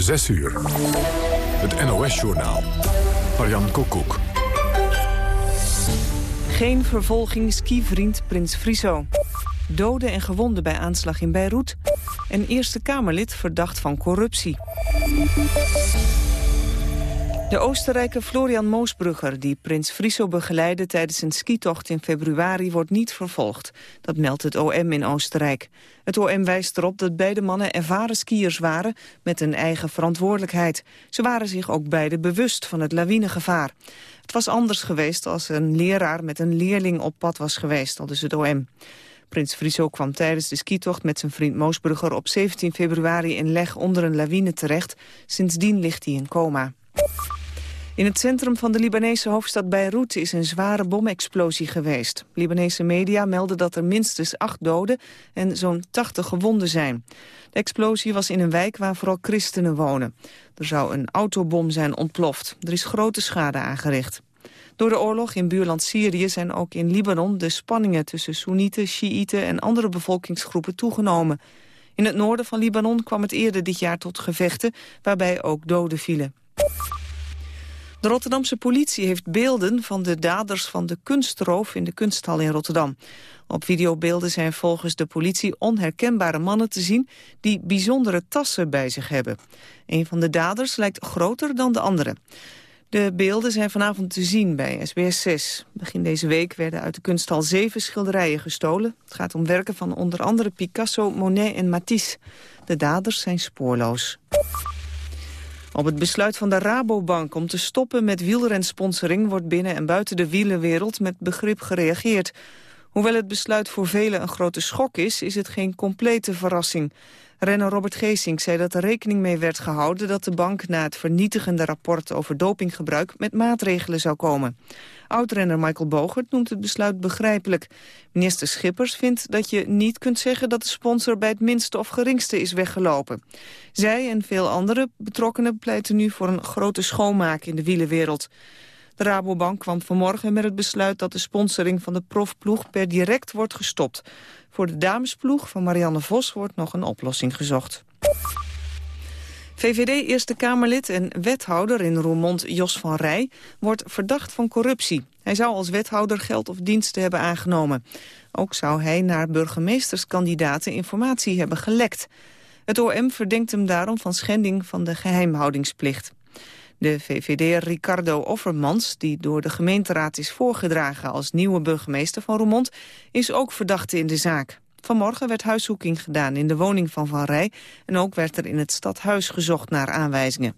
6 uur. Het NOS-journaal. Marian Koekoek. Geen vervolging skivriend Prins Friso. Doden en gewonden bij aanslag in Beirut. En Eerste Kamerlid verdacht van corruptie. De Oostenrijker Florian Moosbrugger, die prins Friso begeleidde tijdens een skitocht in februari, wordt niet vervolgd. Dat meldt het OM in Oostenrijk. Het OM wijst erop dat beide mannen ervaren skiers waren met een eigen verantwoordelijkheid. Ze waren zich ook beide bewust van het lawinegevaar. Het was anders geweest als een leraar met een leerling op pad was geweest, al dus het OM. Prins Friso kwam tijdens de skitocht met zijn vriend Moosbrugger op 17 februari in Leg onder een lawine terecht. Sindsdien ligt hij in coma. In het centrum van de Libanese hoofdstad Beirut is een zware bomexplosie geweest. Libanese media melden dat er minstens acht doden en zo'n 80 gewonden zijn. De explosie was in een wijk waar vooral christenen wonen. Er zou een autobom zijn ontploft. Er is grote schade aangericht. Door de oorlog in buurland Syrië zijn ook in Libanon de spanningen tussen Soenieten, Shiiten en andere bevolkingsgroepen toegenomen. In het noorden van Libanon kwam het eerder dit jaar tot gevechten waarbij ook doden vielen. De Rotterdamse politie heeft beelden van de daders van de kunstroof in de kunsthal in Rotterdam. Op videobeelden zijn volgens de politie onherkenbare mannen te zien die bijzondere tassen bij zich hebben. Een van de daders lijkt groter dan de andere. De beelden zijn vanavond te zien bij SBS 6. Begin deze week werden uit de kunsthal zeven schilderijen gestolen. Het gaat om werken van onder andere Picasso, Monet en Matisse. De daders zijn spoorloos. Op het besluit van de Rabobank om te stoppen met wielrensponsoring... wordt binnen en buiten de wielenwereld met begrip gereageerd. Hoewel het besluit voor velen een grote schok is... is het geen complete verrassing. Renner Robert Geesink zei dat er rekening mee werd gehouden... dat de bank na het vernietigende rapport over dopinggebruik... met maatregelen zou komen. Oudrenner Michael Bogert noemt het besluit begrijpelijk. Minister Schippers vindt dat je niet kunt zeggen... dat de sponsor bij het minste of geringste is weggelopen. Zij en veel andere betrokkenen pleiten nu voor een grote schoonmaak in de wielenwereld. De Rabobank kwam vanmorgen met het besluit dat de sponsoring van de profploeg per direct wordt gestopt. Voor de damesploeg van Marianne Vos wordt nog een oplossing gezocht. VVD Eerste Kamerlid en wethouder in Roermond Jos van Rij wordt verdacht van corruptie. Hij zou als wethouder geld of diensten hebben aangenomen. Ook zou hij naar burgemeesterskandidaten informatie hebben gelekt. Het OM verdenkt hem daarom van schending van de geheimhoudingsplicht. De VVD Ricardo Offermans, die door de gemeenteraad is voorgedragen als nieuwe burgemeester van Roermond, is ook verdachte in de zaak. Vanmorgen werd huiszoeking gedaan in de woning van Van Rij en ook werd er in het stadhuis gezocht naar aanwijzingen.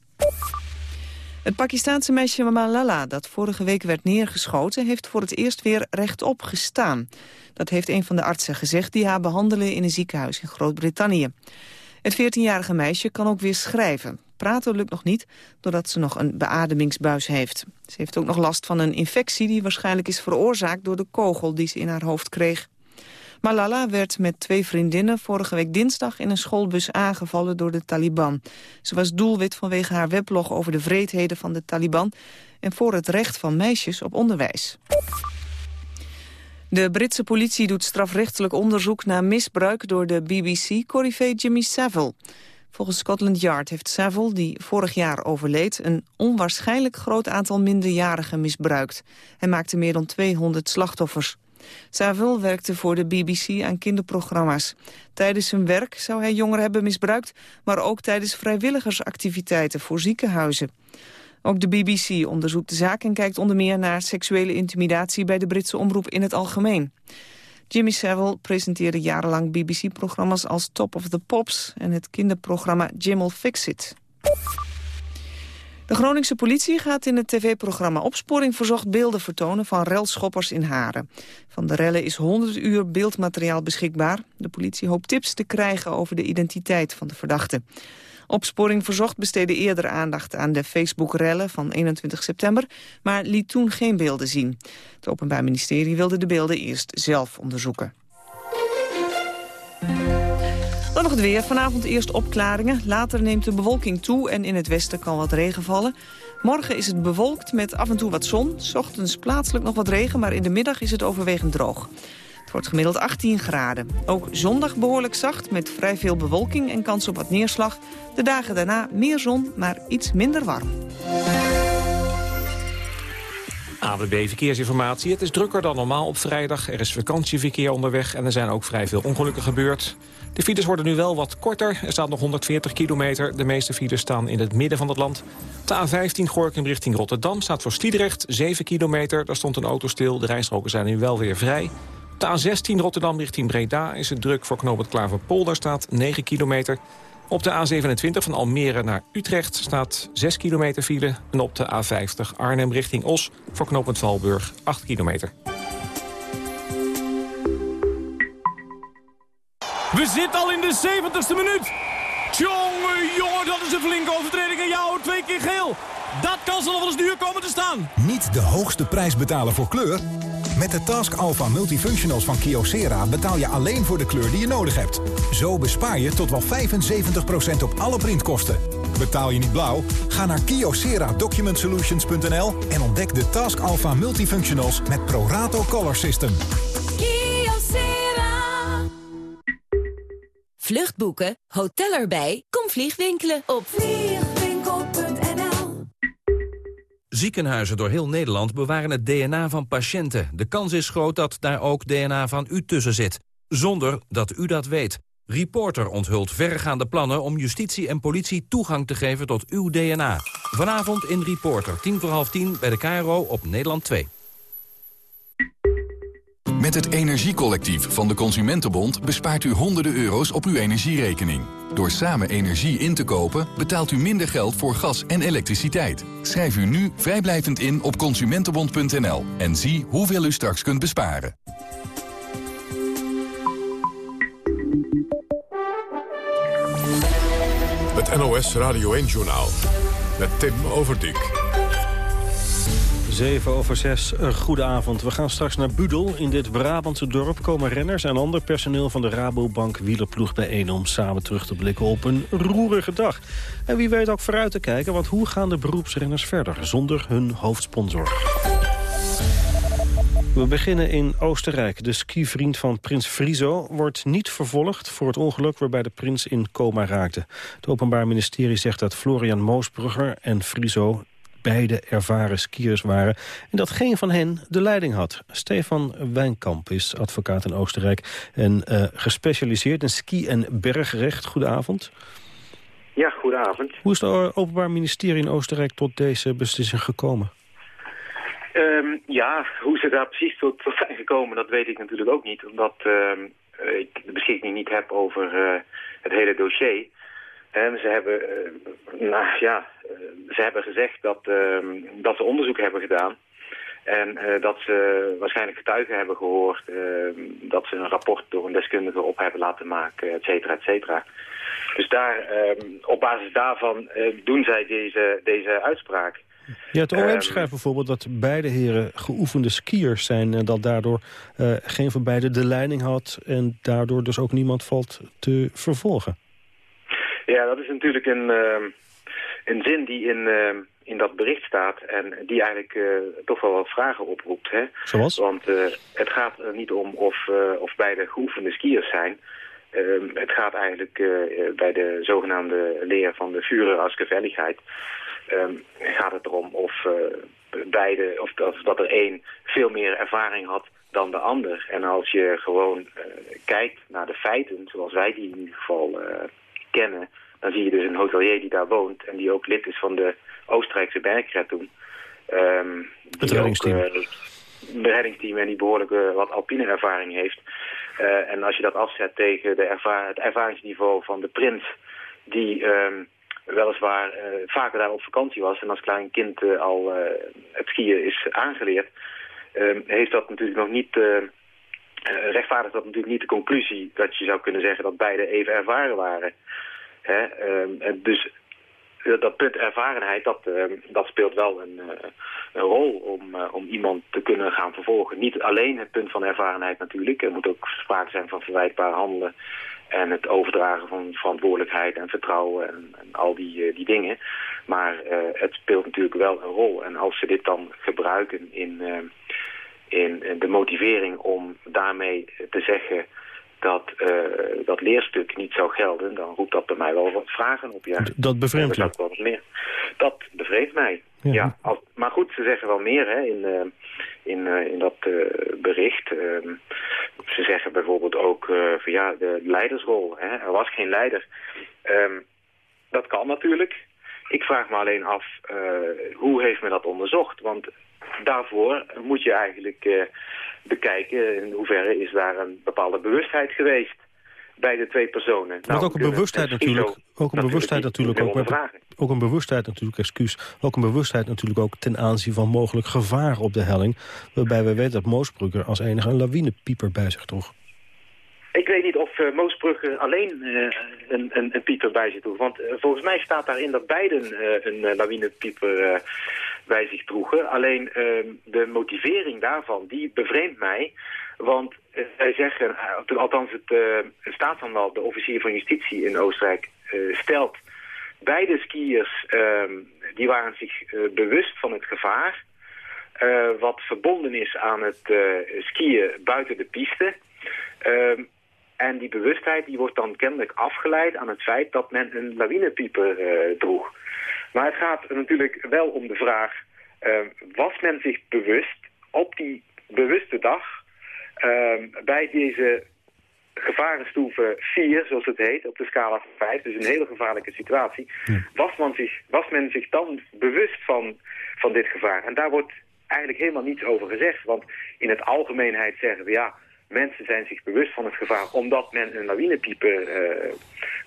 Het Pakistaanse meisje Malala, dat vorige week werd neergeschoten... heeft voor het eerst weer rechtop gestaan. Dat heeft een van de artsen gezegd die haar behandelen in een ziekenhuis in Groot-Brittannië. Het 14-jarige meisje kan ook weer schrijven. Praten lukt nog niet, doordat ze nog een beademingsbuis heeft. Ze heeft ook nog last van een infectie die waarschijnlijk is veroorzaakt... door de kogel die ze in haar hoofd kreeg. Malala werd met twee vriendinnen vorige week dinsdag in een schoolbus aangevallen door de Taliban. Ze was doelwit vanwege haar weblog over de vreedheden van de Taliban en voor het recht van meisjes op onderwijs. De Britse politie doet strafrechtelijk onderzoek naar misbruik door de BBC-corrivé Jimmy Savile. Volgens Scotland Yard heeft Savile, die vorig jaar overleed... een onwaarschijnlijk groot aantal minderjarigen misbruikt. Hij maakte meer dan 200 slachtoffers. Saville werkte voor de BBC aan kinderprogramma's. Tijdens zijn werk zou hij jongeren hebben misbruikt... maar ook tijdens vrijwilligersactiviteiten voor ziekenhuizen. Ook de BBC onderzoekt de zaak en kijkt onder meer naar seksuele intimidatie bij de Britse omroep in het algemeen. Jimmy Savile presenteerde jarenlang BBC-programma's als Top of the Pops en het kinderprogramma Jim'll Fix It. De Groningse politie gaat in het tv-programma Opsporing Verzocht beelden vertonen van relschoppers in Haren. Van de rellen is 100 uur beeldmateriaal beschikbaar. De politie hoopt tips te krijgen over de identiteit van de verdachte. Opsporing Verzocht besteedde eerder aandacht aan de Facebook-rellen van 21 september, maar liet toen geen beelden zien. Het Openbaar Ministerie wilde de beelden eerst zelf onderzoeken. Dan nog het weer. Vanavond eerst opklaringen. Later neemt de bewolking toe en in het westen kan wat regen vallen. Morgen is het bewolkt met af en toe wat zon. Ochtends plaatselijk nog wat regen, maar in de middag is het overwegend droog wordt gemiddeld 18 graden. Ook zondag behoorlijk zacht met vrij veel bewolking en kans op wat neerslag. De dagen daarna meer zon, maar iets minder warm. AWB Verkeersinformatie. Het is drukker dan normaal op vrijdag. Er is vakantieverkeer onderweg en er zijn ook vrij veel ongelukken gebeurd. De files worden nu wel wat korter. Er staat nog 140 kilometer. De meeste files staan in het midden van het land. De A15 Gorkum richting Rotterdam staat voor Sliedrecht 7 kilometer. Daar stond een auto stil. De rijstroken zijn nu wel weer vrij. De A16 Rotterdam richting Breda is het druk voor knoop het Klaverpol. Daar staat 9 kilometer. Op de A27 van Almere naar Utrecht staat 6 kilometer file. En op de A50 Arnhem richting Os voor knooppunt Valburg 8 kilometer. We zitten al in de 70ste minuut. Tjonge, jongen, dat is een flinke overtreding. En jou twee keer geel. Dat kan ze nog wel eens duur komen te staan. Niet de hoogste prijs betalen voor kleur? Met de Task Alpha Multifunctionals van Kyocera betaal je alleen voor de kleur die je nodig hebt. Zo bespaar je tot wel 75% op alle printkosten. Betaal je niet blauw? Ga naar kyocera-document-solutions.nl en ontdek de Task Alpha Multifunctionals met Prorato Color System. Kyocera. Vluchtboeken, hotel erbij, kom vliegwinkelen op vliegwinkel.nl Ziekenhuizen door heel Nederland bewaren het DNA van patiënten. De kans is groot dat daar ook DNA van u tussen zit. Zonder dat u dat weet. Reporter onthult verregaande plannen om justitie en politie toegang te geven tot uw DNA. Vanavond in Reporter, tien voor half tien bij de KRO op Nederland 2. Met het Energiecollectief van de Consumentenbond bespaart u honderden euro's op uw energierekening. Door samen energie in te kopen betaalt u minder geld voor gas en elektriciteit. Schrijf u nu vrijblijvend in op consumentenbond.nl en zie hoeveel u straks kunt besparen. Het NOS Radio 1-journaal met Tim Overdijk. 7 over 6, goedenavond. We gaan straks naar Budel. In dit Brabantse dorp komen renners en ander personeel van de Rabobank wielerploeg bijeen... om samen terug te blikken op een roerige dag. En wie weet ook vooruit te kijken, want hoe gaan de beroepsrenners verder... zonder hun hoofdsponsor? We beginnen in Oostenrijk. De skivriend van prins Friso wordt niet vervolgd voor het ongeluk waarbij de prins in coma raakte. Het Openbaar Ministerie zegt dat Florian Moosbrugger en Friso beide ervaren skiers waren... en dat geen van hen de leiding had. Stefan Wijnkamp is advocaat in Oostenrijk... en uh, gespecialiseerd in ski- en bergrecht. Goedenavond. Ja, goedenavond. Hoe is het Openbaar Ministerie in Oostenrijk tot deze beslissing gekomen? Um, ja, hoe ze daar precies tot, tot, zijn gekomen, dat weet ik natuurlijk ook niet. Omdat uh, ik de beschikking niet heb over uh, het hele dossier. En ze hebben, uh, nou ja, ze hebben gezegd dat, ehm, dat ze onderzoek hebben gedaan. En dat ze waarschijnlijk getuigen hebben gehoord. ehm, dat ze een rapport door een deskundige op hebben laten maken, et cetera, et cetera. Dus daar, ehm, op basis daarvan doen zij deze, deze uitspraak. Ja, het OM schrijft bijvoorbeeld dat beide heren geoefende skiers zijn... en dat daardoor geen van beiden de leiding had... en daardoor dus ook niemand valt te vervolgen. Ja, dat is natuurlijk een, uh, een zin die in, uh, in dat bericht staat... en die eigenlijk uh, toch wel wat vragen oproept. Hè? Zoals? Want uh, het gaat er niet om of, uh, of beide geoefende skiers zijn... Uh, het gaat eigenlijk uh, bij de zogenaamde leer van de Führer als gevelligheid... Um, gaat het erom of uh, beide, of, of dat er één veel meer ervaring had dan de ander. En als je gewoon uh, kijkt naar de feiten, zoals wij die in ieder geval kennen, dan zie je dus een hotelier die daar woont en die ook lid is van de Oostenrijkse Bergred toen. Um, het reddingsteam. Ook, uh, de reddingsteam en die behoorlijk wat alpine ervaring heeft. Uh, en als je dat afzet tegen de erva het ervaringsniveau van de prins, die um, weliswaar uh, vaker daar op vakantie was en als klein kind al het skiën is aangeleerd, heeft dat natuurlijk nog niet, rechtvaardigt dat natuurlijk niet de conclusie dat je zou kunnen zeggen dat beide even ervaren waren. Hè? dus dat punt ervarenheid, dat, uh, dat speelt wel een, een rol om, uh, om iemand te kunnen gaan vervolgen. Niet alleen het punt van ervarenheid natuurlijk. Er moet ook sprake zijn van verwijtbaar handelen en het overdragen van verantwoordelijkheid en vertrouwen en, al die, die dingen. Maar het speelt natuurlijk wel een rol. En als ze dit dan gebruiken in, in de motivering om daarmee te zeggen dat uh, dat leerstuk niet zou gelden, dan roept dat bij mij wel wat vragen op. Ja. Dat bevreemdt dat, wel meer. dat bevreemdt mij. Ja. als, maar goed, ze zeggen wel meer hè, in, uh, in, uh, in dat bericht. Ehm, ze zeggen bijvoorbeeld ook van ja, de leidersrol. Hè, er was geen leider. Um, dat kan natuurlijk. Ik vraag me alleen af, hoe heeft men dat onderzocht? Want daarvoor moet je eigenlijk bekijken in hoeverre is daar een bepaalde bewustheid geweest bij de twee personen. Nou, ook een bewustheid natuurlijk, ook een bewustheid natuurlijk ook, met, ook een bewustheid natuurlijk, excuus, ook een bewustheid natuurlijk ook ten aanzien van mogelijk gevaar op de helling, waarbij we weten dat Moosbrugger als enige een lawinepieper bij zich droeg. Weet niet of uh, alleen uh, een, een, pieper bij zich droeg. Want uh, volgens mij staat daarin dat beiden een lawinepieper bij zich droegen. Alleen ehm, de motivering daarvan, die bevreemdt mij. Want uh, zij zeggen, uh, althans het uh, staatsanwalt, de officier van justitie in Oostenrijk, stelt... beide skiers, ehm, die waren zich bewust van het gevaar... wat verbonden is aan het skiën buiten de piste... Ehm, en die bewustheid die wordt dan kennelijk afgeleid aan het feit dat men een lawinepieper droeg. Maar het gaat natuurlijk wel om de vraag... Uh, was men zich bewust op die bewuste dag... Uh, bij deze gevarenstoeven 4, zoals het heet, op de scala van 5, dus een hele gevaarlijke situatie, was, men zich, was men zich dan bewust van, van dit gevaar? En daar wordt eigenlijk helemaal niets over gezegd, want in het algemeenheid zeggen we ja, mensen zijn zich bewust van het gevaar omdat men een lawinepieper uh,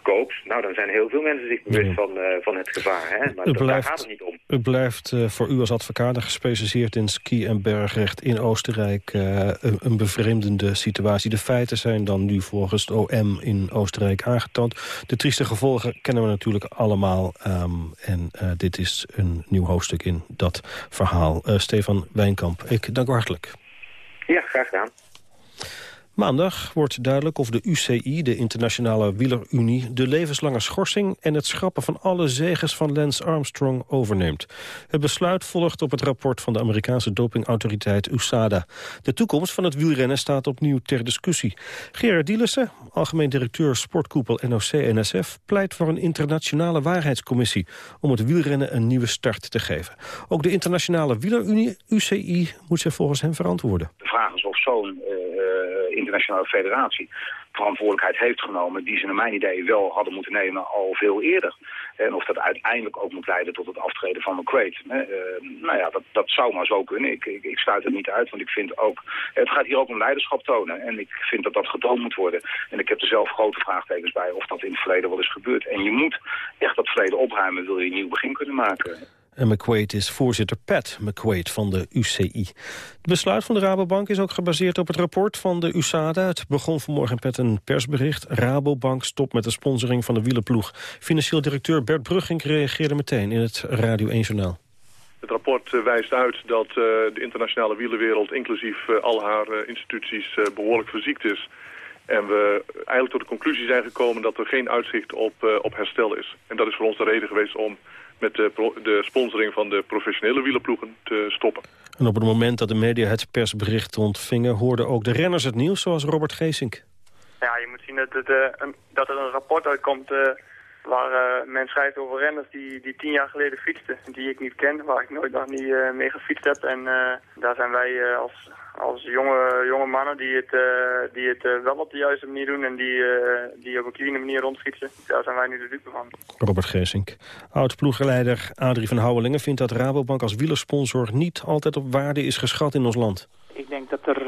koopt. Nou, dan zijn heel veel mensen zich bewust van, uh, van het gevaar. Hè? Maar het blijft, daar gaat het niet om. Het blijft uh, voor u als advocaat gespecialiseerd in ski- en bergrecht in Oostenrijk een, een, bevreemdende situatie. De feiten zijn dan nu volgens het OM in Oostenrijk aangetoond. De trieste gevolgen kennen we natuurlijk allemaal. Um, en dit is een nieuw hoofdstuk in dat verhaal. Stefan Wijnkamp, ik dank u hartelijk. Ja, graag gedaan. Maandag wordt duidelijk of de UCI, de Internationale Wielerunie... de levenslange schorsing en het schrappen van alle zegens van Lance Armstrong overneemt. Het besluit volgt op het rapport van de Amerikaanse dopingautoriteit USADA. De toekomst van het wielrennen staat opnieuw ter discussie. Gerard Dielissen, algemeen directeur sportkoepel NOC-NSF... pleit voor een internationale waarheidscommissie... om het wielrennen een nieuwe start te geven. Ook de Internationale Wielerunie, UCI, moet zich volgens hem verantwoorden. De vraag is of zo'n... Uh internationale federatie verantwoordelijkheid heeft genomen... die ze naar mijn idee wel hadden moeten nemen al veel eerder. En of dat uiteindelijk ook moet leiden tot het aftreden van McQuaid. Uh, nou ja, dat, dat zou maar zo kunnen. Ik, ik, ik sluit het niet uit, want ik vind ook... Het gaat hier ook om leiderschap tonen. En ik vind dat dat getoond moet worden. En ik heb er zelf grote vraagtekens bij of dat in het verleden wel is gebeurd. En je moet echt dat verleden opruimen, wil je een nieuw begin kunnen maken. En McQuaid is voorzitter Pat McQuaid van de UCI. Het besluit van de Rabobank is ook gebaseerd op het rapport van de USADA. Het begon vanmorgen met een persbericht. Rabobank stopt met de sponsoring van de wielenploeg. Financieel directeur Bert Brugging reageerde meteen in het Radio 1 Journaal. Het rapport eh, wijst uit dat uh, de internationale wielenwereld, inclusief uh, al haar instituties, behoorlijk verziekt is. En we eigenlijk tot de conclusie zijn gekomen dat er geen uitzicht op, op herstel is. En dat is voor ons de reden geweest om met de, de sponsoring van de professionele wielerploegen te stoppen. En op het moment dat de media het persbericht ontvingen... hoorden ook de renners het nieuws, zoals Robert Geesink. Ja, je moet zien dat, het, uh, dat er een rapport uitkomt... Uh, waar uh, men schrijft over renners die, die tien jaar geleden fietsten. Die ik niet ken, waar ik nooit nog niet mee gefietst heb. En daar zijn wij als, als jonge, jonge mannen die het, uh, die het uh, wel op de juiste manier doen en die, uh, die op een clean manier rondfietsen. Daar zijn wij nu de dupe van. Robert Geesink. Oud-ploegleider Adrie van Houwelingen vindt dat Rabobank als wielersponsor niet altijd op waarde is geschat in ons land. Ik denk dat er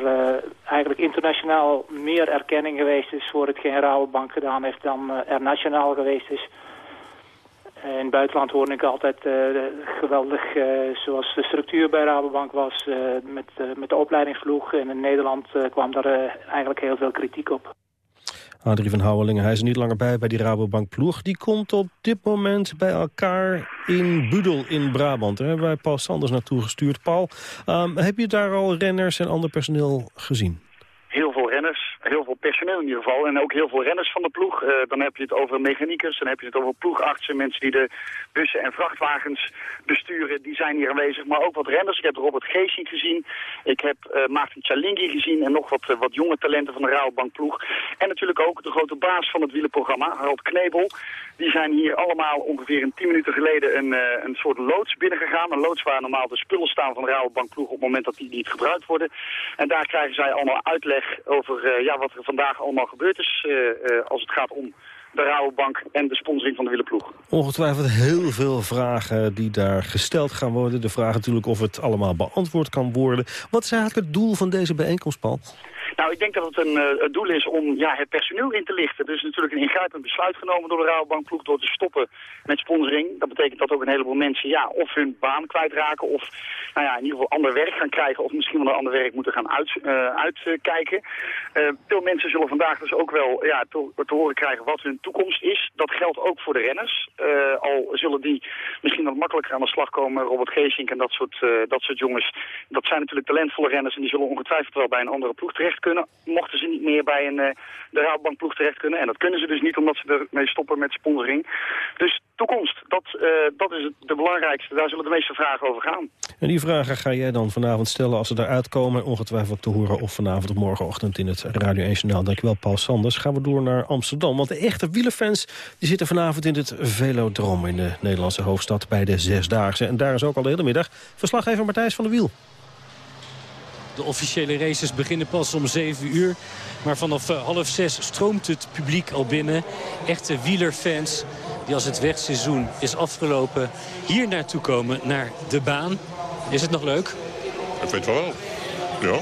eigenlijk internationaal meer erkenning geweest is voor hetgeen Rabobank gedaan heeft dan er nationaal geweest is. Eh, in het buitenland hoorde ik altijd uh, geweldig uh, zoals de structuur bij Rabobank was uh, met, met de opleidingsploeg. En in Nederland kwam daar eigenlijk heel veel kritiek op. Adrie van Houwelingen, hij is er niet langer bij bij die Rabobank ploeg. Die komt op dit moment bij elkaar in Budel in Brabant. Daar hebben wij Paul Sanders naartoe gestuurd. Paul, um, heb je daar al renners en ander personeel gezien? Heel veel personeel in ieder geval. En ook heel veel renners van de ploeg. Eh, dan heb je het over mechaniekers, dan heb je het over ploegartsen. Mensen die de bussen en vrachtwagens besturen, die zijn hier aanwezig. Maar ook wat renners. Ik heb Robert Geesing gezien. Ik heb uh, Maarten Chalingi gezien. En nog wat, wat jonge talenten van de Rabobank ploeg. En natuurlijk ook de grote baas van het wielenprogramma, Harold Knebel. Die zijn hier allemaal ongeveer een tien minuten geleden een, een soort loods binnengegaan. Een loods waar normaal de spullen staan van de Rabobank ploeg op het moment dat die niet gebruikt worden. En daar krijgen zij allemaal uitleg over ja, wat er vandaag allemaal gebeurd is als het gaat om de Rabobank en de sponsoring van de wielerploeg. Ongetwijfeld heel veel vragen die daar gesteld gaan worden. De vraag natuurlijk of het allemaal beantwoord kan worden. Wat is eigenlijk het doel van deze bijeenkomst, Paul? Nou, ik denk dat het een uh, doel is om ja, het personeel in te lichten. Er is natuurlijk een ingrijpend besluit genomen door de Rabobankploeg door te stoppen met sponsoring. Dat betekent dat ook een heleboel mensen ja, of hun baan kwijtraken of nou ja, in ieder geval ander werk gaan krijgen of misschien wel een ander werk moeten gaan uit, uh, uitkijken. Uh, veel mensen zullen vandaag dus ook wel ja, te, te, horen krijgen wat hun toekomst is. Dat geldt ook voor de renners. al zullen die misschien wat makkelijker aan de slag komen, Robert Geesink en dat soort, dat soort jongens. Dat zijn natuurlijk talentvolle renners en die zullen ongetwijfeld wel bij een andere ploeg terecht kunnen, mochten ze niet meer bij een, uh, de terecht kunnen. En dat kunnen ze dus niet omdat ze ermee stoppen met sponsoring. Dus toekomst, dat, uh, dat is de belangrijkste. Daar zullen de meeste vragen over gaan. En die vragen ga jij dan vanavond stellen als ze eruit komen. Ongetwijfeld te horen of vanavond of morgenochtend in het Radio 1 Journaal. Dankjewel Paul Sanders. Gaan we door naar Amsterdam. Want de echte wielerfans die zitten vanavond in het Velodrome in de Nederlandse hoofdstad bij de Zesdaagse. En daar is ook al de hele middag verslaggever Matthijs van der Wiel. De officiële races beginnen pas om 7 uur. Maar vanaf uh, half 6 stroomt het publiek al binnen. Echte wielerfans die als het wegseizoen is afgelopen hier naartoe komen naar de baan. Is het nog leuk? Ik vind het wel. Ja.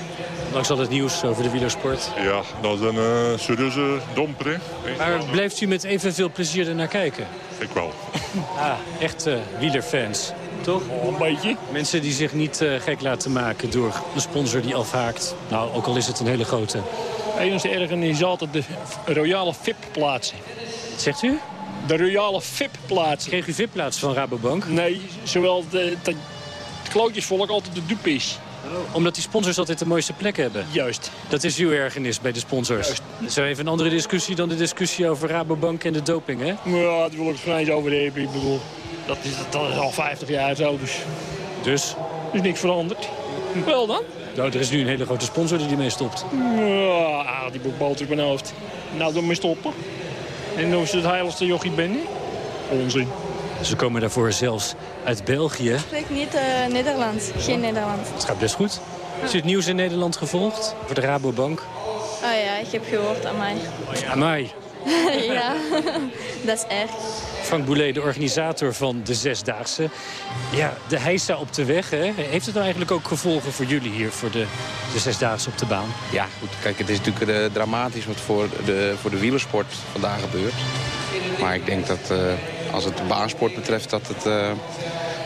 Langs al het nieuws over de wielersport. Ja, dat is een uh, serieuze domper. Maar blijft u met evenveel plezier er naar kijken? Ik wel. Ah, echte wielerfans toch? Oh, een beetje. Mensen die zich niet uh, gek laten maken door een sponsor die afhaakt. Nou, ook al is het een hele grote. Enige ergernis is altijd de royale VIP-plaatsen. Zegt u? De royale VIP-plaatsen. Kreeg u VIP-plaats van Rabobank? Nee, zowel de, de, het klootjesvolk altijd de dupe is. Oh, omdat die sponsors altijd de mooiste plek hebben? Juist. Dat is uw ergernis bij de sponsors? Juist. Dat is even een andere discussie dan de discussie over Rabobank en de doping, hè? Ja, daar wil ik het eens over hebben. Ik bedoel, dat is, dat is al 50 jaar zo, dus... Dus? Er is niks veranderd. Wel dan? Nou, er is nu een hele grote sponsor die ermee stopt. Ja, die boek boter op mijn hoofd. Nou, dan mee stoppen. En dan is het heiligste jochie ben Onzin. Ze komen daarvoor zelfs uit België. Ik spreek niet uh, Nederlands, geen Nederlands. Het gaat best goed. Is het nieuws in Nederland gevolgd voor de Rabobank? Oh ja, ik heb gehoord aan mij. Aan mij? ja, dat is erg. Frank Boulet, de organisator van de Zesdaagse. Ja, de heisa op de weg, hè? heeft het nou eigenlijk ook gevolgen voor jullie hier... voor de, de Zesdaagse op de baan? Ja, goed. Kijk, het is natuurlijk uh, dramatisch wat voor de, voor de wielersport vandaag gebeurt. Maar ik denk dat uh, als het baansport betreft... dat het uh,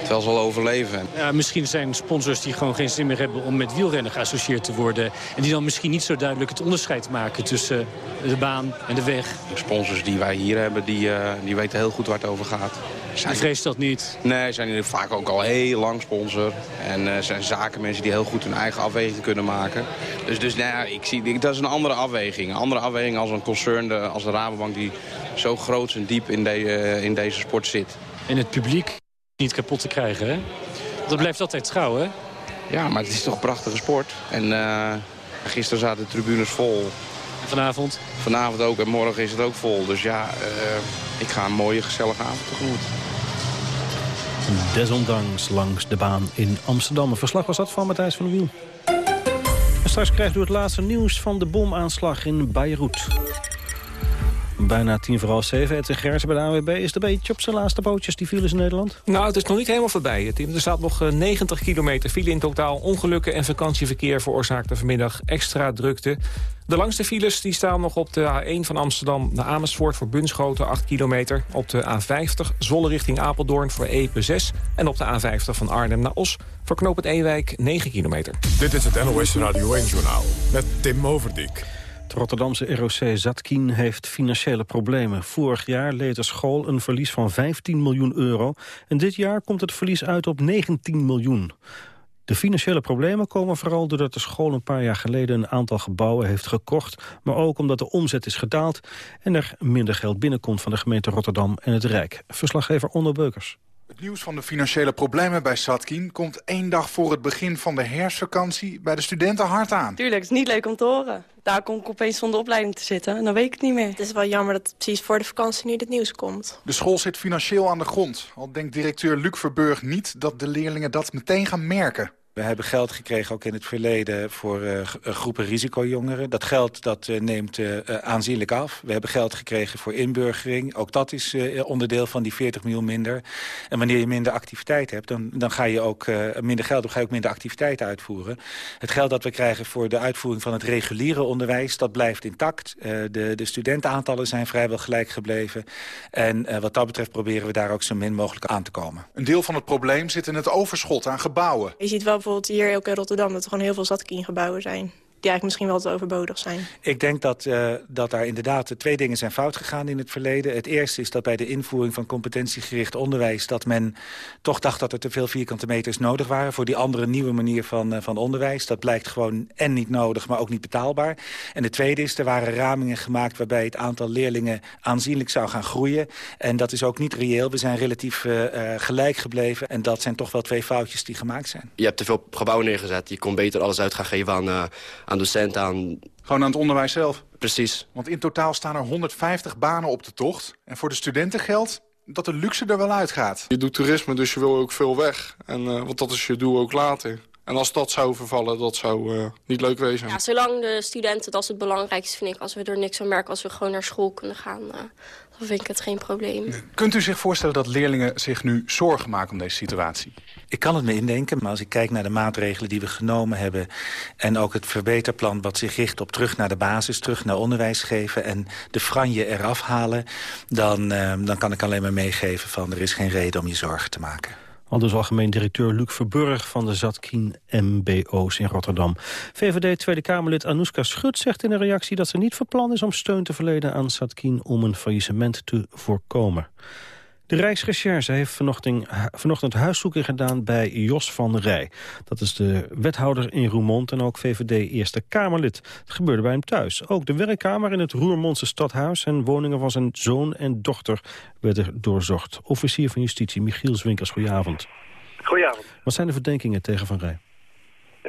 wel zal overleven. Ja, misschien zijn sponsors die gewoon geen zin meer hebben om met wielrennen geassocieerd te worden. En die dan misschien niet zo duidelijk het onderscheid maken tussen de baan en de weg. De sponsors die wij hier hebben, die, uh, die weten heel goed waar het over gaat. Zijn... Die vreest dat niet? Nee, zijn hier vaak ook al heel lang sponsor. En uh, zijn zakenmensen die heel goed hun eigen afweging kunnen maken. Dus, dus nou ja, ik zie, dat is een andere afweging. Een andere afweging als een concern de, als de Rabobank die zo groot en diep in, de, uh, in deze sport zit. En het publiek niet kapot te krijgen, hè? Dat blijft altijd trouw, hè? Ja, maar het is toch een prachtige sport. En uh, gisteren zaten de tribunes vol. En vanavond? Vanavond ook en morgen is het ook vol. Dus ja, uh, ik ga een mooie, gezellige avond tegemoet. Desondanks langs de baan in Amsterdam. Een verslag was dat van Matthijs van der Wiel. En straks krijgt u het laatste nieuws van de bomaanslag in Beirut. Bijna tien voor half zeven. Het bij de AWB is de beetje op zijn laatste bootjes die files in Nederland? Nou, het is nog niet helemaal voorbij, Tim. Er staat nog 90 kilometer file in totaal. Ongelukken en vakantieverkeer veroorzaakte vanmiddag extra drukte. De langste files die staan nog op de A1 van Amsterdam naar Amersfoort voor Bunschoten 8 kilometer. Op de A50 Zolle richting Apeldoorn voor Epe 6. En op de A50 van Arnhem naar Os voor Knoop het Ewijk 9 kilometer. Dit is het NOS Radio 1-journaal met Tim Overdijk. Het Rotterdamse ROC Zatkin heeft financiële problemen. Vorig jaar leed de school een verlies van 15 miljoen euro. En dit jaar komt het verlies uit op 19 miljoen. De financiële problemen komen vooral doordat de school een paar jaar geleden een aantal gebouwen heeft gekocht, maar ook omdat de omzet is gedaald en er minder geld binnenkomt van de gemeente Rotterdam en het Rijk. Verslaggever Onder Beukers. Het nieuws van de financiële problemen bij Satkin komt één dag voor het begin van de herfstvakantie bij de studenten hard aan. Tuurlijk, het is niet leuk om te horen. Daar kom ik opeens zonder opleiding te zitten en dan weet ik het niet meer. Het is wel jammer dat het precies voor de vakantie nu het nieuws komt. De school zit financieel aan de grond. Al denkt directeur Luc Verburg niet dat de leerlingen dat meteen gaan merken. We hebben geld gekregen ook in het verleden voor uh, groepen risicojongeren. Dat geld dat, uh, neemt uh, aanzienlijk af. We hebben geld gekregen voor inburgering. Ook dat is onderdeel van die 40 miljoen minder. En wanneer je minder activiteit hebt, dan, dan ga je ook minder geld op, ga je ook minder activiteiten uitvoeren. Het geld dat we krijgen voor de uitvoering van het reguliere onderwijs, dat blijft intact. de, de studentenaantallen zijn vrijwel gelijk gebleven. En wat dat betreft proberen we daar ook zo min mogelijk aan te komen. Een deel van het probleem zit in het overschot aan gebouwen. Je ziet wel bijvoorbeeld hier ook in Rotterdam... dat er gewoon heel veel Zatkin-gebouwen zijn eigenlijk misschien wel te overbodig zijn. Ik denk dat, uh, dat daar inderdaad twee dingen zijn fout gegaan in het verleden. Het eerste is dat bij de invoering van competentiegericht onderwijs... dat men toch dacht dat er te veel vierkante meters nodig waren... voor die andere nieuwe manier van, uh, van onderwijs. Dat blijkt gewoon en niet nodig, maar ook niet betaalbaar. En de tweede is, er waren ramingen gemaakt... waarbij het aantal leerlingen aanzienlijk zou gaan groeien. En dat is ook niet reëel. We zijn relatief uh, gelijk gebleven. En dat zijn toch wel twee foutjes die gemaakt zijn. Je hebt te veel gebouwen neergezet. Je kon beter alles uit gaan geven aan aan docenten, aan... Gewoon aan het onderwijs zelf? Precies. Want in totaal staan er 150 banen op de tocht. En voor de studenten geldt dat de luxe er wel uitgaat. Je doet toerisme, dus je wil ook veel weg. En uh, want dat is je doel ook later. En als dat zou vervallen, dat zou uh, niet leuk wezen. Ja, zolang de studenten, dat is het belangrijkste vind ik. Als we er niks aan merken, als we gewoon naar school kunnen gaan... Uh, dan vind ik het geen probleem. Kunt u zich voorstellen dat leerlingen zich nu zorgen maken om deze situatie? Ik kan het me indenken, maar als ik kijk naar de maatregelen die we genomen hebben... en ook het verbeterplan wat zich richt op terug naar de basis... terug naar onderwijs geven en de franje eraf halen... dan, uh, dan kan ik alleen maar meegeven van er is geen reden om je zorgen te maken. Al dus algemeen directeur Luc Verburg van de Zatkin MBO's in Rotterdam. VVD Tweede Kamerlid Anouska Schut zegt in een reactie dat ze niet van plan is om steun te verlenen aan Zatkin om een faillissement te voorkomen. De Rijksrecherche heeft vanochtend, vanochtend huiszoeking gedaan bij Jos van Rij. Dat is de wethouder in Roermond en ook VVD Eerste Kamerlid. Het gebeurde bij hem thuis. Ook de werkkamer in het Roermondse stadhuis... en woningen van zijn zoon en dochter werden doorzocht. Officier van Justitie Michiel Zwinkers, goedenavond. Goedenavond. Wat zijn de verdenkingen tegen Van Rij?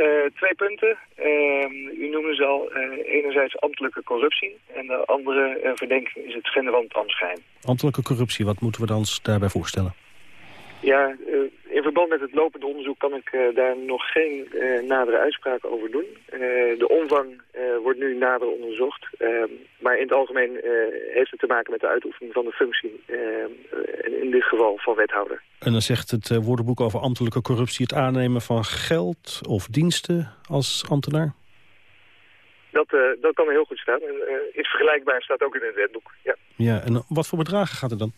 Uh, twee punten. Uh, u noemde ze al uh, enerzijds ambtelijke corruptie... en de andere uh, verdenking is het schenden van. Ambtelijke corruptie, wat moeten we ons daarbij voorstellen? Ja, in verband met het lopende onderzoek kan ik daar nog geen nadere uitspraken over doen. de omvang wordt nu nader onderzocht. Ehm, maar in het algemeen heeft het te maken met de uitoefening van de functie... en in dit geval van wethouder. En dan zegt het woordenboek over ambtelijke corruptie... het aannemen van geld of diensten als ambtenaar? Dat, dat kan heel goed staan. En iets vergelijkbaar staat ook in het wetboek. Ja. ja, en wat voor bedragen gaat het dan?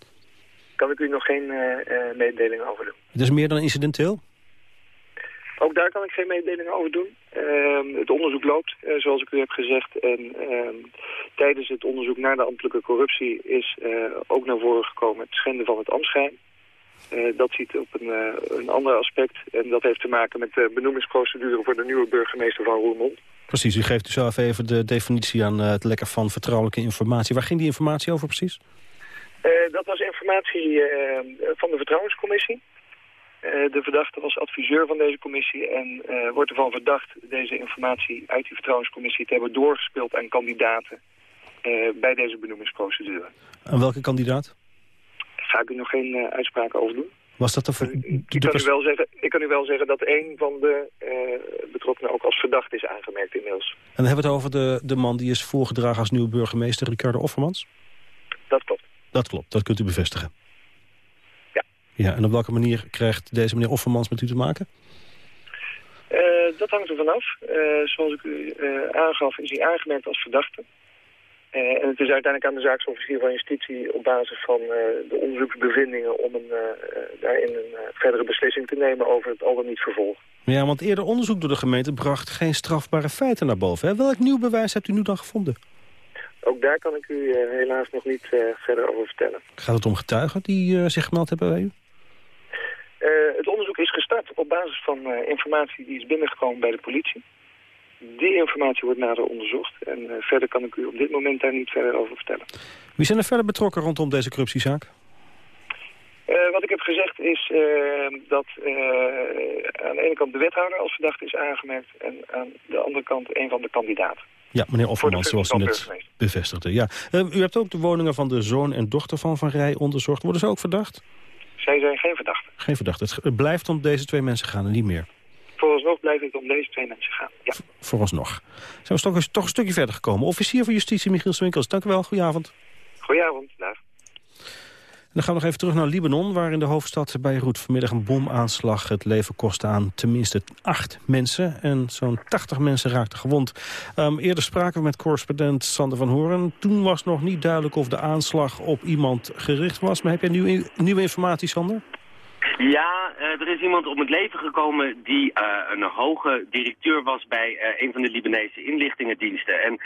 Kan ik u nog geen uh, mededelingen over doen. Het is meer dan incidenteel? Ook daar kan ik geen mededelingen over doen. Uh, het onderzoek loopt, zoals ik u heb gezegd. En ehm, tijdens het onderzoek naar de ambtelijke corruptie is ook naar voren gekomen het schenden van het ambtsgeheim. Dat ziet op een, een ander aspect. En dat heeft te maken met de benoemingsprocedure voor de nieuwe burgemeester van Roermond. Precies, u geeft u zelf even de definitie aan het lekken van vertrouwelijke informatie. Waar ging die informatie over precies? Dat was informatie van de vertrouwenscommissie. de verdachte was adviseur van deze commissie en wordt ervan verdacht deze informatie uit die vertrouwenscommissie te hebben doorgespeeld aan kandidaten bij deze benoemingsprocedure. En welke kandidaat? ga ik u nog geen uitspraken over doen. Was dat de, ik, kan u wel zeggen, ik kan u wel zeggen dat een van de uh, betrokkenen ook als verdachte is aangemerkt inmiddels. En dan hebben we het over de, de man die is voorgedragen als nieuwe burgemeester, Ricardo Offermans? Dat klopt. Dat klopt, dat kunt u bevestigen. Ja. Ja, en op welke manier krijgt deze meneer Offermans met u te maken? Uh, dat hangt er vanaf. zoals ik u aangaf is hij aangemerkt als verdachte. En het is uiteindelijk aan de zaaksofficier van justitie op basis van de onderzoeksbevindingen om een, daarin een verdere beslissing te nemen over het al dan niet vervolg. Ja, want eerder onderzoek door de gemeente bracht geen strafbare feiten naar boven. Hè? Welk nieuw bewijs hebt u nu dan gevonden? Ook daar kan ik u helaas nog niet verder over vertellen. Gaat het om getuigen die zich gemeld hebben bij u? Eh, het onderzoek is gestart op basis van eh, informatie die is binnengekomen bij de politie. Die informatie wordt nader onderzocht. En eh, verder kan ik u op dit moment daar niet verder over vertellen. Wie zijn er verder betrokken rondom deze corruptiezaak? Eh, wat ik heb gezegd is eh, dat eh, aan de ene kant de wethouder als verdachte is aangemerkt... en aan de andere kant een van de kandidaten. Ja, meneer de zoals u net bevestigde. Ja. Eh, u hebt ook de woningen van de zoon en dochter van Van Rij onderzocht. Worden ze ook verdacht? Zij zijn geen verdachte. Geen verdachte. Het het blijft om deze twee mensen gaan en niet meer. Vooralsnog blijft het om deze twee mensen gaan. Ja. Vooralsnog. Zijn we toch, toch een stukje verder gekomen. Officier van Justitie Michiel Swinkels, dank u wel. Goedenavond. Goedenavond, dag. Dan gaan we nog even terug naar Libanon, waar in de hoofdstad Beirut vanmiddag een bomaanslag het leven kostte aan tenminste acht mensen. En zo'n 80 mensen raakten gewond. Ehm, eerder spraken we met correspondent Sander van Horen. Toen was nog niet duidelijk of de aanslag op iemand gericht was. Maar heb jij nieuwe, nieuwe informatie, Sander? Ja, eh, er is iemand om het leven gekomen die eh, een hoge directeur was bij eh, een van de Libanese inlichtingendiensten. En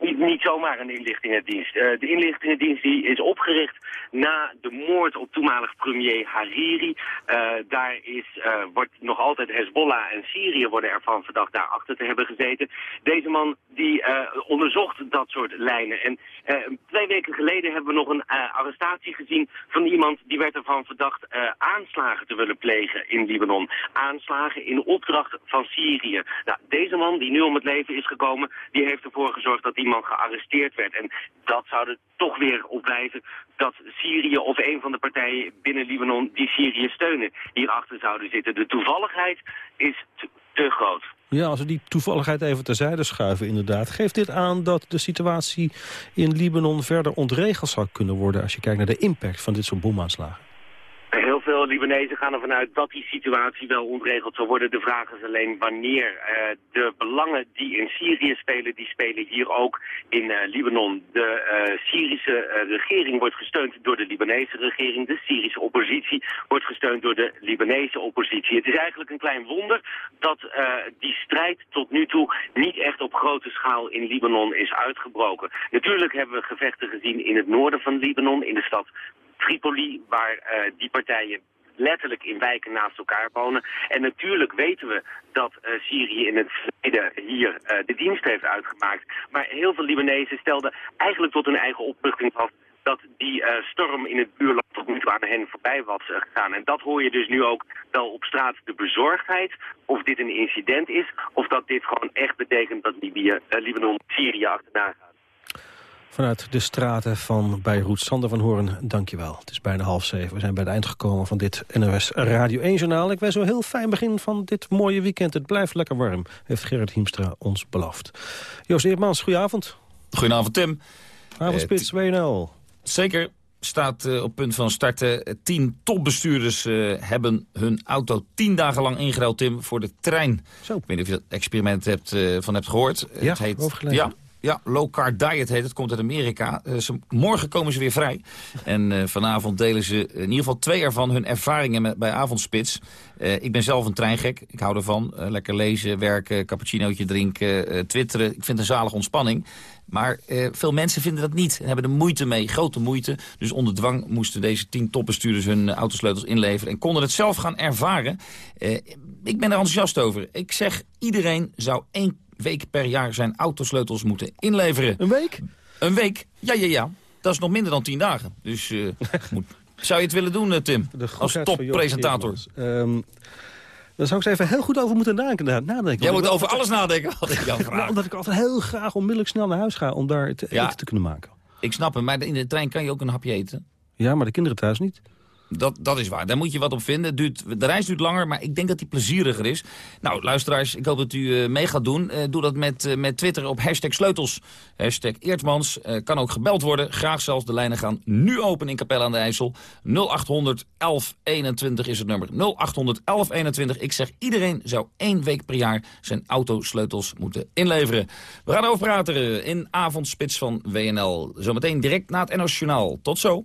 niet, niet zomaar een inlichtingendienst. De inlichtingendienst die is opgericht na de moord op toenmalig premier Hariri. Daar is, wordt nog altijd Hezbollah en Syrië worden ervan verdacht daarachter te hebben gezeten. Deze man die onderzocht dat soort lijnen. En twee weken geleden hebben we nog een arrestatie gezien van iemand die werd ervan verdacht eh, aanslagen te willen plegen in Libanon. Aanslagen in opdracht van Syrië. Nou, deze man die nu om het leven is gekomen, die heeft ervoor gezorgd dat die man gearresteerd werd. En dat zou er toch weer op wijzen dat Syrië of een van de partijen binnen Libanon die Syrië steunen hierachter zouden zitten. De toevalligheid is te, groot. Ja, als we die toevalligheid even terzijde schuiven inderdaad. Geeft dit aan dat de situatie in Libanon verder ontregeld zou kunnen worden... als je kijkt naar de impact van dit soort bomaanslagen? Veel Libanezen gaan ervan uit dat die situatie wel ontregeld zal worden. De vraag is alleen wanneer. Eh, de belangen die in Syrië spelen, die spelen hier ook in eh, Libanon. De eh, Syrische regering wordt gesteund door de Libanese regering. De Syrische oppositie wordt gesteund door de Libanese oppositie. Het is eigenlijk een klein wonder dat die strijd tot nu toe niet echt op grote schaal in Libanon is uitgebroken. Natuurlijk hebben we gevechten gezien in het noorden van Libanon, in de stad Tripoli, waar die partijen letterlijk in wijken naast elkaar wonen. En natuurlijk weten we dat eh, Syrië in het verleden hier eh, de dienst heeft uitgemaakt. Maar heel veel Libanezen stelden eigenlijk tot hun eigen opluchting vast dat die eh, storm in het buurland tot nu toe aan hen voorbij was gegaan. En dat hoor je dus nu ook wel op straat, de bezorgdheid. Of dit een incident is, of dat dit gewoon echt betekent dat Libië, Libanon Syrië achterna gaat. Vanuit de straten van Beirut. Sander van Hoorn, dankjewel. Het is bijna half zeven. We zijn bij het eind gekomen van dit NOS Radio 1-journaal. Ik wens u een heel fijn begin van dit mooie weekend. Het blijft lekker warm, heeft Gerrit Hiemstra ons beloofd. Joost Eermans, goedenavond. Goedenavond, Tim. Avondspits WNL. Zeker. Staat eh, op punt van starten. Eh, Tien topbestuurders eh, hebben hun auto tien dagen lang ingeruild, Tim, voor de trein. Zo. Ik weet niet of je dat experiment hebt, eh, van hebt gehoord. Ja, het heet, ja, ja, low car diet heet het, komt uit Amerika. Eh, morgen komen ze weer vrij. En eh, vanavond delen ze in ieder geval twee ervan hun ervaringen met, bij Avondspits. Eh, ik ben zelf een treingek, ik hou ervan. Lekker lezen, werken, cappuccinootje drinken, twitteren. Ik vind een zalige ontspanning. Maar veel mensen vinden dat niet en hebben er moeite mee, grote moeite. Dus onder dwang moesten deze tien topbestuurders hun autosleutels inleveren... en konden het zelf gaan ervaren. Ik ben er enthousiast over. Ik zeg, iedereen zou één week per jaar zijn autosleutels moeten inleveren. Een week? Een week? Ja, ja, ja. Dat is nog minder dan tien dagen. Dus eh, moet... zou je het willen doen, eh, Tim? Als toppresentator. Ehm, daar zou ik eens even heel goed over moeten nadenken. Jij moet over alles nadenken ik. Nou, omdat ik altijd heel graag onmiddellijk snel naar huis ga om daar het Ja. eten te kunnen maken. Ik snap hem, maar in de trein kan je ook een hapje eten. Ja, maar de kinderen thuis niet. Dat, dat is waar. Daar moet je wat op vinden. Duurt, de reis duurt langer, maar ik denk dat die plezieriger is. Nou, luisteraars, ik hoop dat u eh, mee gaat doen. Eh, doe dat met, eh, met Twitter op hashtag sleutels. Hashtag Eertmans. Kan ook gebeld worden. Graag zelfs. De lijnen gaan nu open in Capelle aan de IJssel. 0800 1121 is het nummer. 0800 1121. Ik zeg, iedereen zou één week per jaar zijn autosleutels moeten inleveren. We gaan over praten in Avondspits van WNL. Zometeen direct na het NOS Journaal. Tot zo.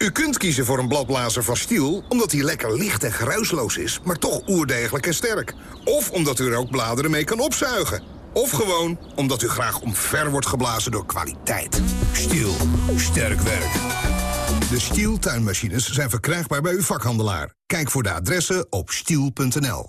U kunt kiezen voor een bladblazer van Stiel omdat hij lekker licht en geruisloos is... maar toch oerdegelijk en sterk. Of omdat u er ook bladeren mee kan opzuigen. Of gewoon omdat u graag omver wordt geblazen door kwaliteit. Stiel. Sterk werk. De Stiel tuinmachines zijn verkrijgbaar bij uw vakhandelaar. Kijk voor de adressen op stiel.nl.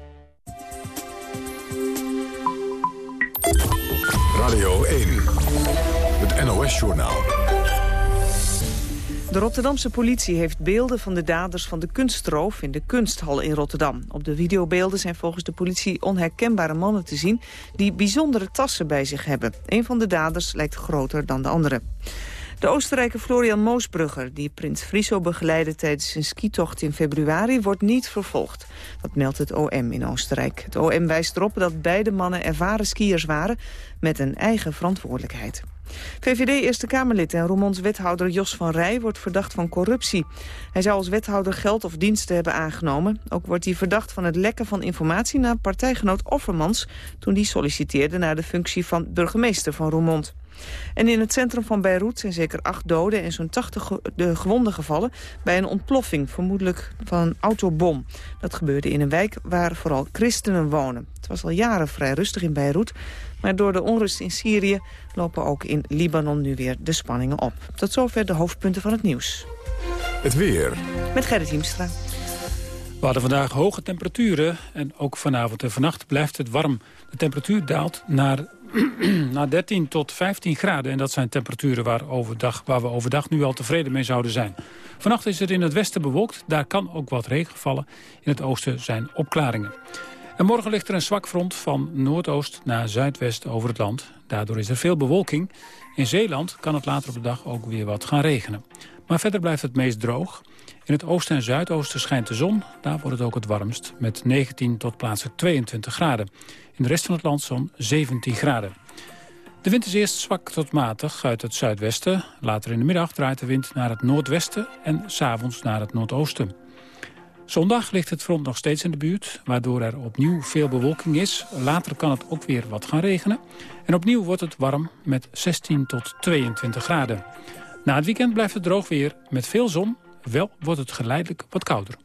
Radio 1. Het NOS-journaal. De Rotterdamse politie heeft beelden van de daders van de kunstroof in de kunsthal in Rotterdam. Op de videobeelden zijn volgens de politie onherkenbare mannen te zien die bijzondere tassen bij zich hebben. Een van de daders lijkt groter dan de andere. De Oostenrijker Florian Moosbrugger, die prins Friso begeleidde tijdens zijn skitocht in februari, wordt niet vervolgd. Dat meldt het OM in Oostenrijk. Het OM wijst erop dat beide mannen ervaren skiers waren met een eigen verantwoordelijkheid. VVD Eerste Kamerlid en Roermonds wethouder Jos van Rij wordt verdacht van corruptie. Hij zou als wethouder geld of diensten hebben aangenomen. Ook wordt hij verdacht van het lekken van informatie naar partijgenoot Offermans... toen die solliciteerde naar de functie van burgemeester van Roermond. En in het centrum van Beirut zijn zeker acht doden en zo'n 80 de gewonden gevallen bij een ontploffing, vermoedelijk van een autobom. Dat gebeurde in een wijk waar vooral christenen wonen. Het was al jaren vrij rustig in Beirut, maar door de onrust in Syrië lopen ook in Libanon nu weer de spanningen op. Tot zover de hoofdpunten van het nieuws. Het weer. Met Gerrit Hiemstra. We hadden vandaag hoge temperaturen en ook vanavond en vannacht blijft het warm. De temperatuur daalt naar, naar 13 tot 15 graden. En dat zijn temperaturen waar, overdag, waar we overdag nu al tevreden mee zouden zijn. Vannacht is het in het westen bewolkt. Daar kan ook wat regen vallen. In het oosten zijn opklaringen. En morgen ligt er een zwak front van noordoost naar zuidwest over het land. Daardoor is er veel bewolking. In Zeeland kan het later op de dag ook weer wat gaan regenen. Maar verder blijft het meest droog. In het oosten en zuidoosten schijnt de zon. Daar wordt het ook het warmst, met 19 tot plaatselijk 22 graden. In de rest van het land zo'n 17 graden. De wind is eerst zwak tot matig uit het zuidwesten. Later in de middag draait de wind naar het noordwesten en s'avonds naar het noordoosten. Zondag ligt het front nog steeds in de buurt, waardoor er opnieuw veel bewolking is. Later kan het ook weer wat gaan regenen. En opnieuw wordt het warm met 16 tot 22 graden. Na het weekend blijft het droog weer met veel zon. Wel wordt het geleidelijk wat kouder.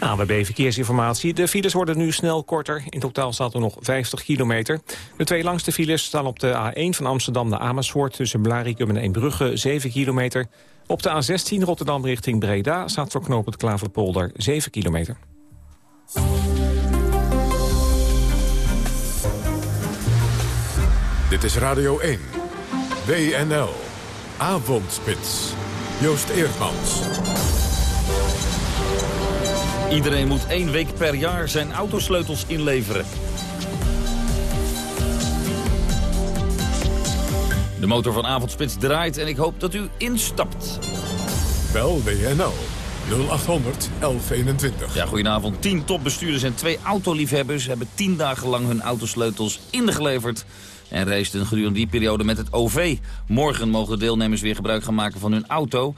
AWB Verkeersinformatie. De files worden nu snel korter. In totaal staat er nog 50 kilometer. De twee langste files staan op de A1 van Amsterdam naar Amersfoort... tussen Blarikum en Eembrugge, 7 kilometer. Op de A16 Rotterdam richting Breda staat voor knooppunt Klaverpolder 7 kilometer. Dit is Radio 1. WNL. Avondspits. Joost Eerdmans. Iedereen moet één week per jaar zijn autosleutels inleveren. De motor van Avondspits draait en ik hoop dat u instapt. Bel WNL 0800 1121. Ja, goedenavond. Tien topbestuurders en twee autoliefhebbers hebben tien dagen lang hun autosleutels ingeleverd. En reisden gedurende die periode met het OV. Morgen mogen de deelnemers weer gebruik gaan maken van hun auto.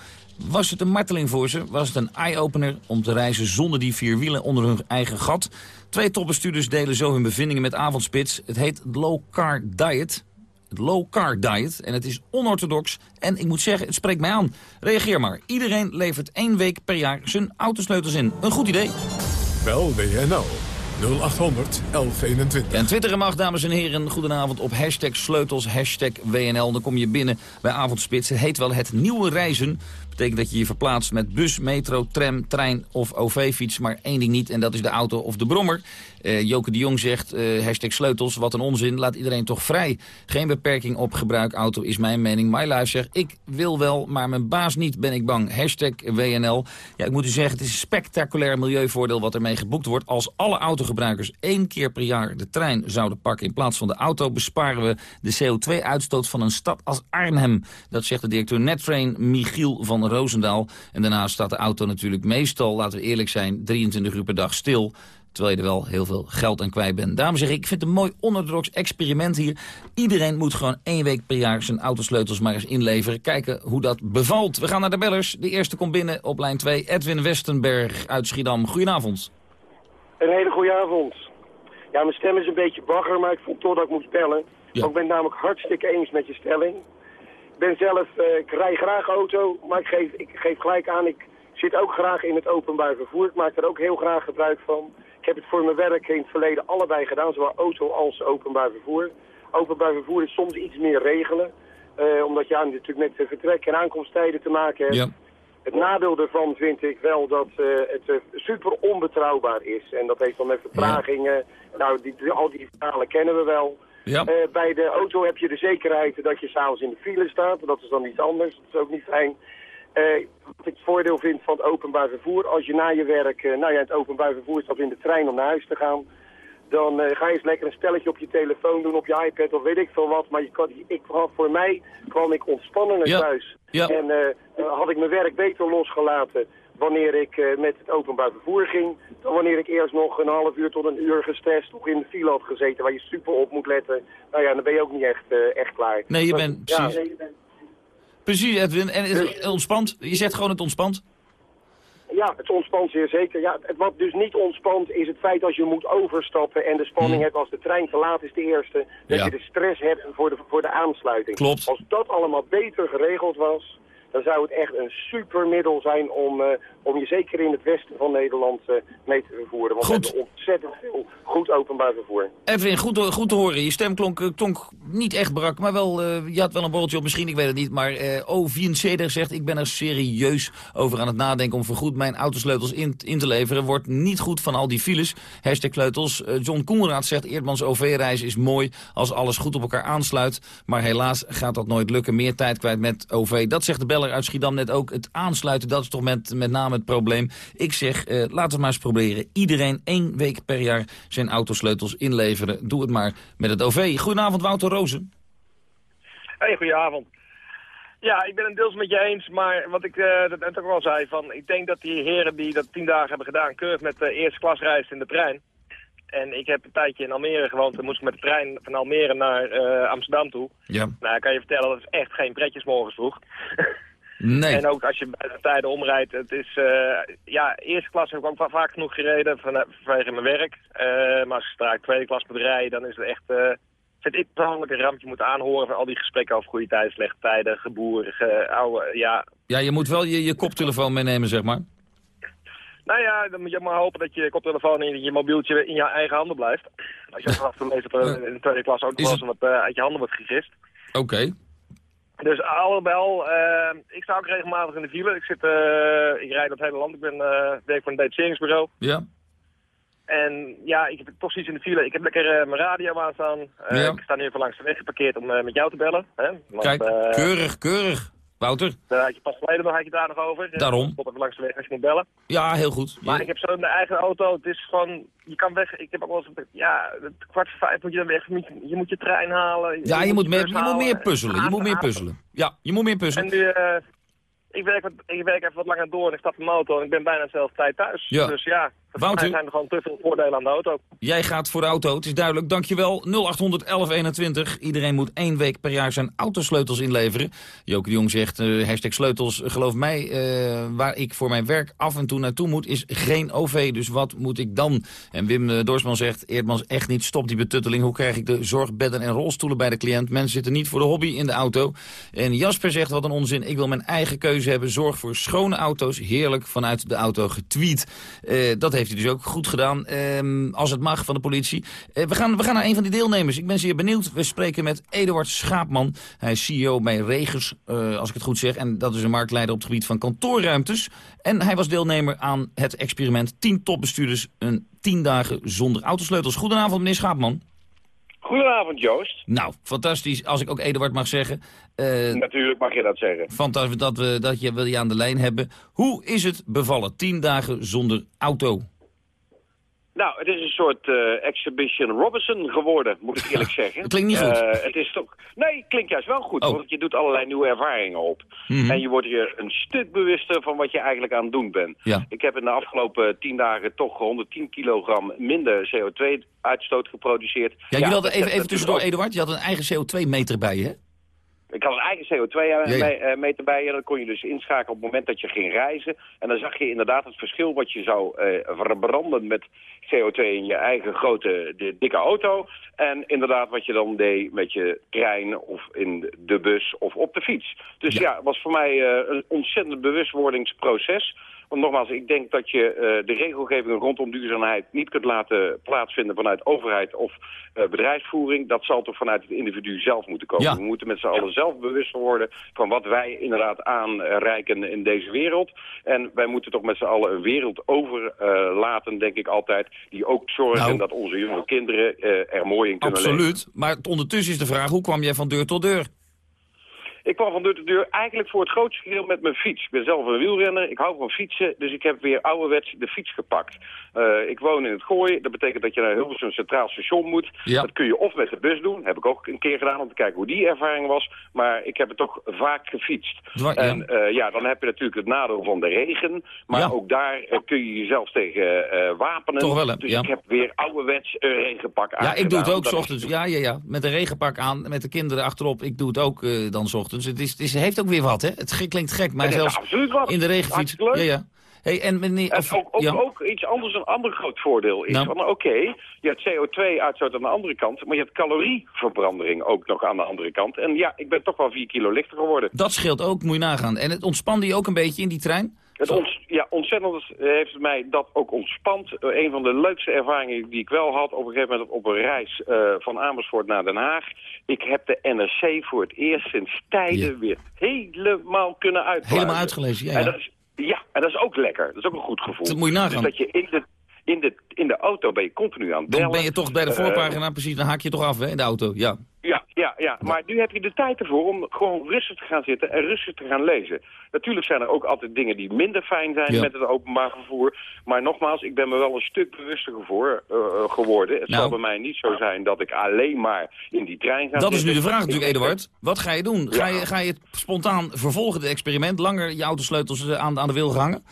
Was het een marteling voor ze? Was het een eye-opener om te reizen zonder die vier wielen onder hun eigen gat? Twee topbestuurders delen zo hun bevindingen met Avondspits. Het heet Low Car Diet. Het low car diet. En het is onorthodox en ik moet zeggen, het spreekt mij aan. Reageer maar. Iedereen levert één week per jaar zijn autosleutels in. Een goed idee. Bel WNL 0800 1121. En twitteren mag, dames en heren. Goedenavond op hashtag sleutels, hashtag WNL. Dan kom je binnen bij Avondspits. Het heet wel het nieuwe reizen betekent dat je je verplaatst met bus, metro, tram, trein of OV-fiets. Maar één ding niet en dat is de auto of de brommer. Uh, Joke de Jong zegt, uh, hashtag sleutels, wat een onzin. Laat iedereen toch vrij. Geen beperking op gebruik auto is mijn mening. My Life zegt, ik wil wel, maar mijn baas niet, ben ik bang. Hashtag WNL. Ja, ik moet u zeggen, het is een spectaculair milieuvoordeel wat ermee geboekt wordt. Als alle autogebruikers één keer per jaar de trein zouden pakken in plaats van de auto... besparen we de CO2-uitstoot van een stad als Arnhem. Dat zegt de directeur Nettrain Michiel van Roosendaal. En daarnaast staat de auto natuurlijk meestal, laten we eerlijk zijn, 23 uur per dag stil. Terwijl je er wel heel veel geld aan kwijt bent. Dames en heren, ik vind het een mooi onorthodox experiment hier. Iedereen moet gewoon één week per jaar zijn autosleutels maar eens inleveren. Kijken hoe dat bevalt. We gaan naar de bellers. De eerste komt binnen op lijn 2. Edwin Westenberg uit Schiedam. Goedenavond. Een hele goede avond. Ja, mijn stem is een beetje bagger, maar ik vond toch dat ik moet bellen. Ja. Ik ben het namelijk hartstikke eens met je stelling ben zelf, uh, ik rij graag auto, maar ik geef, ik geef gelijk aan, ik zit ook graag in het openbaar vervoer. Ik maak er ook heel graag gebruik van. Ik heb het voor mijn werk in het verleden allebei gedaan, zowel auto als openbaar vervoer. Openbaar vervoer is soms iets meer regelen, uh, omdat je ja, natuurlijk met de vertrek- en aankomsttijden te maken hebt. Ja. Het nadeel daarvan vind ik wel dat uh, het super onbetrouwbaar is. En dat heeft dan met vertragingen, nou die, al die verhalen kennen we wel. Ja. Uh, bij de auto heb je de zekerheid dat je s'avonds in de file staat. Dat is dan iets anders. Dat is ook niet fijn. Uh, wat ik het voordeel vind van het openbaar vervoer. Als je na je werk, uh, nou ja, het openbaar vervoer stapt in de trein om naar huis te gaan. Dan ga je eens lekker een spelletje op je telefoon doen, op je iPad of weet ik veel wat. Maar je kan, ik, voor mij kwam ik ontspannen naar ja. thuis. Ja. En had ik mijn werk beter losgelaten wanneer ik uh, met het openbaar vervoer ging... dan wanneer ik eerst nog een half uur tot een uur gestrest nog in de file had gezeten... waar je super op moet letten. Nou ja, dan ben je ook niet echt, uh, echt klaar. Nee, je bent precies... Ja, nee, je bent... Precies, Edwin. En het dus- ontspant? Je zegt gewoon het ontspant? Ja, het ontspant zeer zeker. Ja, het, wat dus niet ontspant is het feit als je moet overstappen en de spanning hmm. hebt als de trein te laat is de eerste. Dat ja. je de stress hebt voor de, voor de aansluiting. Klopt. Als dat allemaal beter geregeld was, dan zou het echt een supermiddel zijn om, uh, om je zeker in het westen van Nederland uh, mee te vervoeren. Want goed. we hebben ontzettend veel goed openbaar vervoer. Edwin, goed, goed te horen. Je stem klonk, eh, klonk niet echt brak, maar wel, uh, je had wel een borreltje op misschien, ik weet het niet. Maar uh, O74 zegt, ik ben er serieus over aan het nadenken om vergoed mijn autosleutels in, in te leveren. Wordt niet goed van al die files. Hashtag sleutels. John Koenraad zegt, Eerdmans OV-reis is mooi als alles goed op elkaar aansluit. Maar helaas gaat dat nooit lukken. Meer tijd kwijt met OV. Dat zegt de beller uit Schiedam net ook. Het aansluiten, dat is toch met, met name het probleem. Ik zeg, uh, laten we maar eens proberen. Iedereen één week per jaar zijn autosleutels inleveren. Doe het maar met het OV. Goedenavond, Wouter Rozen. Hey, goedenavond. Ja, ik ben het deels met je eens, maar wat ik uh, net ook al zei, van, ik denk dat die heren die dat tien dagen hebben gedaan, keurig met de eerste klasreis in de trein. En ik heb een tijdje in Almere gewoond en moest met de trein van Almere naar uh, Amsterdam toe. Ja. Nou, ik kan je vertellen, dat is echt geen pretjes morgens vroeg. Nee. En ook als je bij de tijden omrijdt, het is, uh, ja, eerste klas heb ik ook vaak genoeg gereden van, vanwege mijn werk. Uh, maar als je straks tweede klas moet rijden, dan is het echt, uh, vind ik persoonlijk een rampje moeten aanhoren van al die gesprekken over goede tijden, slechte tijden, geboren, ge, oude, ja. Ja, je moet wel je, je koptelefoon meenemen, zeg maar. Nou ja, dan moet je maar hopen dat je koptelefoon in je mobieltje in je eigen handen blijft. Als je vanaf de meeste in de tweede klas ook nog eens wat uit je handen wordt gegist. Oké. Okay. Dus allebei, uh, ik sta ook regelmatig in de file. Ik, zit, uh, ik rijd dat hele land. Ik ben uh, werk voor een detacheringsbureau. Ja. En ja, ik heb toch zoiets in de file. Ik heb lekker mijn radio aan staan. Ja. Ik sta nu even langs de weg geparkeerd om met jou te bellen. Hè? Want, Kijk, keurig, keurig. Wouter? Daar had je pas geleden nog, had je daar nog over. Daarom. Tot even langs de weg als je moet bellen. Ja, heel goed. Maar ik heb zo mijn eigen auto. Het is gewoon, je kan weg. Ik heb ook wel eens, ja, kwart voor vijf moet je dan weg. Je moet je trein halen. Je ja, je, moet, meer, je moet meer puzzelen. Je moet meer puzzelen. Ja, je moet meer puzzelen. En nu, uh, ik, werk wat, ik werk even wat langer door en ik stap mijn auto en ik ben bijna dezelfde tijd thuis. Ja. Dus ja. Voor Wouter? mij zijn er gewoon te veel voordelen aan de auto. Jij gaat voor de auto, het is duidelijk. Dankjewel. 0800 1121. Iedereen moet één week per jaar zijn autosleutels inleveren. Joke de Jong zegt, eh hashtag sleutels, geloof mij, eh, waar ik voor mijn werk af en toe naartoe moet, is geen OV. Dus wat moet ik dan? En Wim eh, Doorsman zegt, Eerdmans echt niet, stop die betutteling. Hoe krijg ik de zorgbedden en rolstoelen bij de cliënt? Mensen zitten niet voor de hobby in de auto. En Jasper zegt, wat een onzin, ik wil mijn eigen keuze hebben. Zorg voor schone auto's, heerlijk vanuit de auto getweet. Eh, dat heeft hij dus ook goed gedaan, ehm, als het mag van de politie. Eh, we, gaan, we gaan naar een van die deelnemers. Ik ben zeer benieuwd. We spreken met Eduard Schaapman. Hij is CEO bij Regers, eh, als ik het goed zeg. En dat is een marktleider op het gebied van kantoorruimtes. En hij was deelnemer aan het experiment 10 topbestuurders... een 10 dagen zonder autosleutels. Goedenavond, meneer Schaapman. Goedenavond, Joost. Nou, fantastisch, als ik ook Eduard mag zeggen. Eh, Natuurlijk mag je dat zeggen. fantastisch dat, we, dat je, wil je aan de lijn hebben. Hoe is het bevallen? 10 dagen zonder auto. Nou, het is een soort eh, Exhibition Robinson geworden, moet ik eerlijk zeggen. Het klinkt niet goed. Eh, het is toch... Nee, het klinkt juist wel goed, Oh. want je doet allerlei nieuwe ervaringen op. Mhm. En je wordt je een stuk bewuster van wat je eigenlijk aan het doen bent. Ja. Ik heb in de afgelopen 10 dagen toch 110 kilogram minder CO2-uitstoot geproduceerd. Ja, je had dat- even, even tussendoor, Eduard. Je had een eigen CO2-meter bij je, hè? Ik had een eigen CO2-meter Ja, ja. eh, bij en dan kon je dus inschakelen op het moment dat je ging reizen. En dan zag je inderdaad het verschil wat je zou eh, verbranden met CO2 in je eigen grote, de, dikke auto. En inderdaad wat je dan deed met je trein of in de bus of op de fiets. Dus ja, het was voor mij eh, een ontzettend bewustwordingsproces. Want nogmaals, ik denk dat je eh, de regelgeving rondom duurzaamheid niet kunt laten plaatsvinden vanuit overheid of eh, bedrijfsvoering. Dat zal toch vanuit het individu zelf moeten komen. Ja. We moeten met z'n allen zelf bewust worden van wat wij inderdaad aanreiken in deze wereld. En wij moeten toch met z'n allen een wereld overlaten, denk ik altijd, die ook zorgen Nou. dat onze jonge kinderen eh, er mooi in kunnen leven. Absoluut. Maar ondertussen is de vraag, hoe kwam jij van deur tot deur? Ik kwam van deur tot deur eigenlijk voor het grootste gedeelte met mijn fiets. Ik ben zelf een wielrenner, ik hou van fietsen, dus ik heb weer ouderwets de fiets gepakt. Eh, ik woon in het Gooi, dat betekent dat je naar Hilversum Centraal Station moet. Ja. Dat kun je of met de bus doen, heb ik ook een keer gedaan om te kijken hoe die ervaring was. Maar ik heb het toch vaak gefietst. Dwa- ja. En eh, ja, dan heb je natuurlijk het nadeel van de regen. Maar Ja. ook daar eh, kun je jezelf tegen wapenen. Toch wel, hè? Dus ik heb weer ouderwets een regenpak aan. Ja, ik doe het ook 's ochtends. Ja, ja, ja. Met een regenpak aan, met de kinderen achterop. Ik doe het ook dan 's ochtends. Het, is, het is, heeft ook weer wat, hè? Het klinkt gek, maar zelfs absoluut wat. in de regenfiets. Ja, ja. Hey, en meneer, En of, ook, ook, ja. ook iets anders, een ander groot voordeel is Nou. van oké, je hebt CO2-uitstoot aan de andere kant, maar je hebt calorieverbrandering ook nog aan de andere kant. En ja, ik ben toch wel 4 kilo lichter geworden. Dat scheelt ook, moet je nagaan. En het ontspande je ook een beetje in die trein? Het ja, ontzettend heeft mij dat ook ontspant. Eh, een van de leukste ervaringen die ik wel had op een gegeven moment op een reis eh, van Amersfoort naar Den Haag. Ik heb de NRC voor het eerst sinds tijden weer helemaal kunnen uitlezen. Helemaal uitgelezen, ja, En ja. dat is, ja, en dat is ook lekker. Dat is ook een goed gevoel. Dat moet je nagaan. Dus dat je in de, in de, in de auto ben je continu aan het bellen. Dan ben je toch bij de Eh, voorpagina, precies, dan haak je toch af, hè, in de auto. Ja. ja, ja, ja, maar nu heb je de tijd ervoor om gewoon rustig te gaan zitten en rustig te gaan lezen. Natuurlijk zijn er ook altijd dingen die minder fijn zijn Ja. met het openbaar vervoer. Maar nogmaals, ik ben me wel een stuk bewuster gevoor, eh, geworden. Het Nou. zal bij mij niet zo zijn dat ik alleen maar in die trein ga Dat is nu de vraag natuurlijk, Eduard. Wat ga je doen? Ga, Ja. je, ga je het spontaan vervolgen, het experiment? Langer je autosleutels eh, aan, aan de wil gehangen?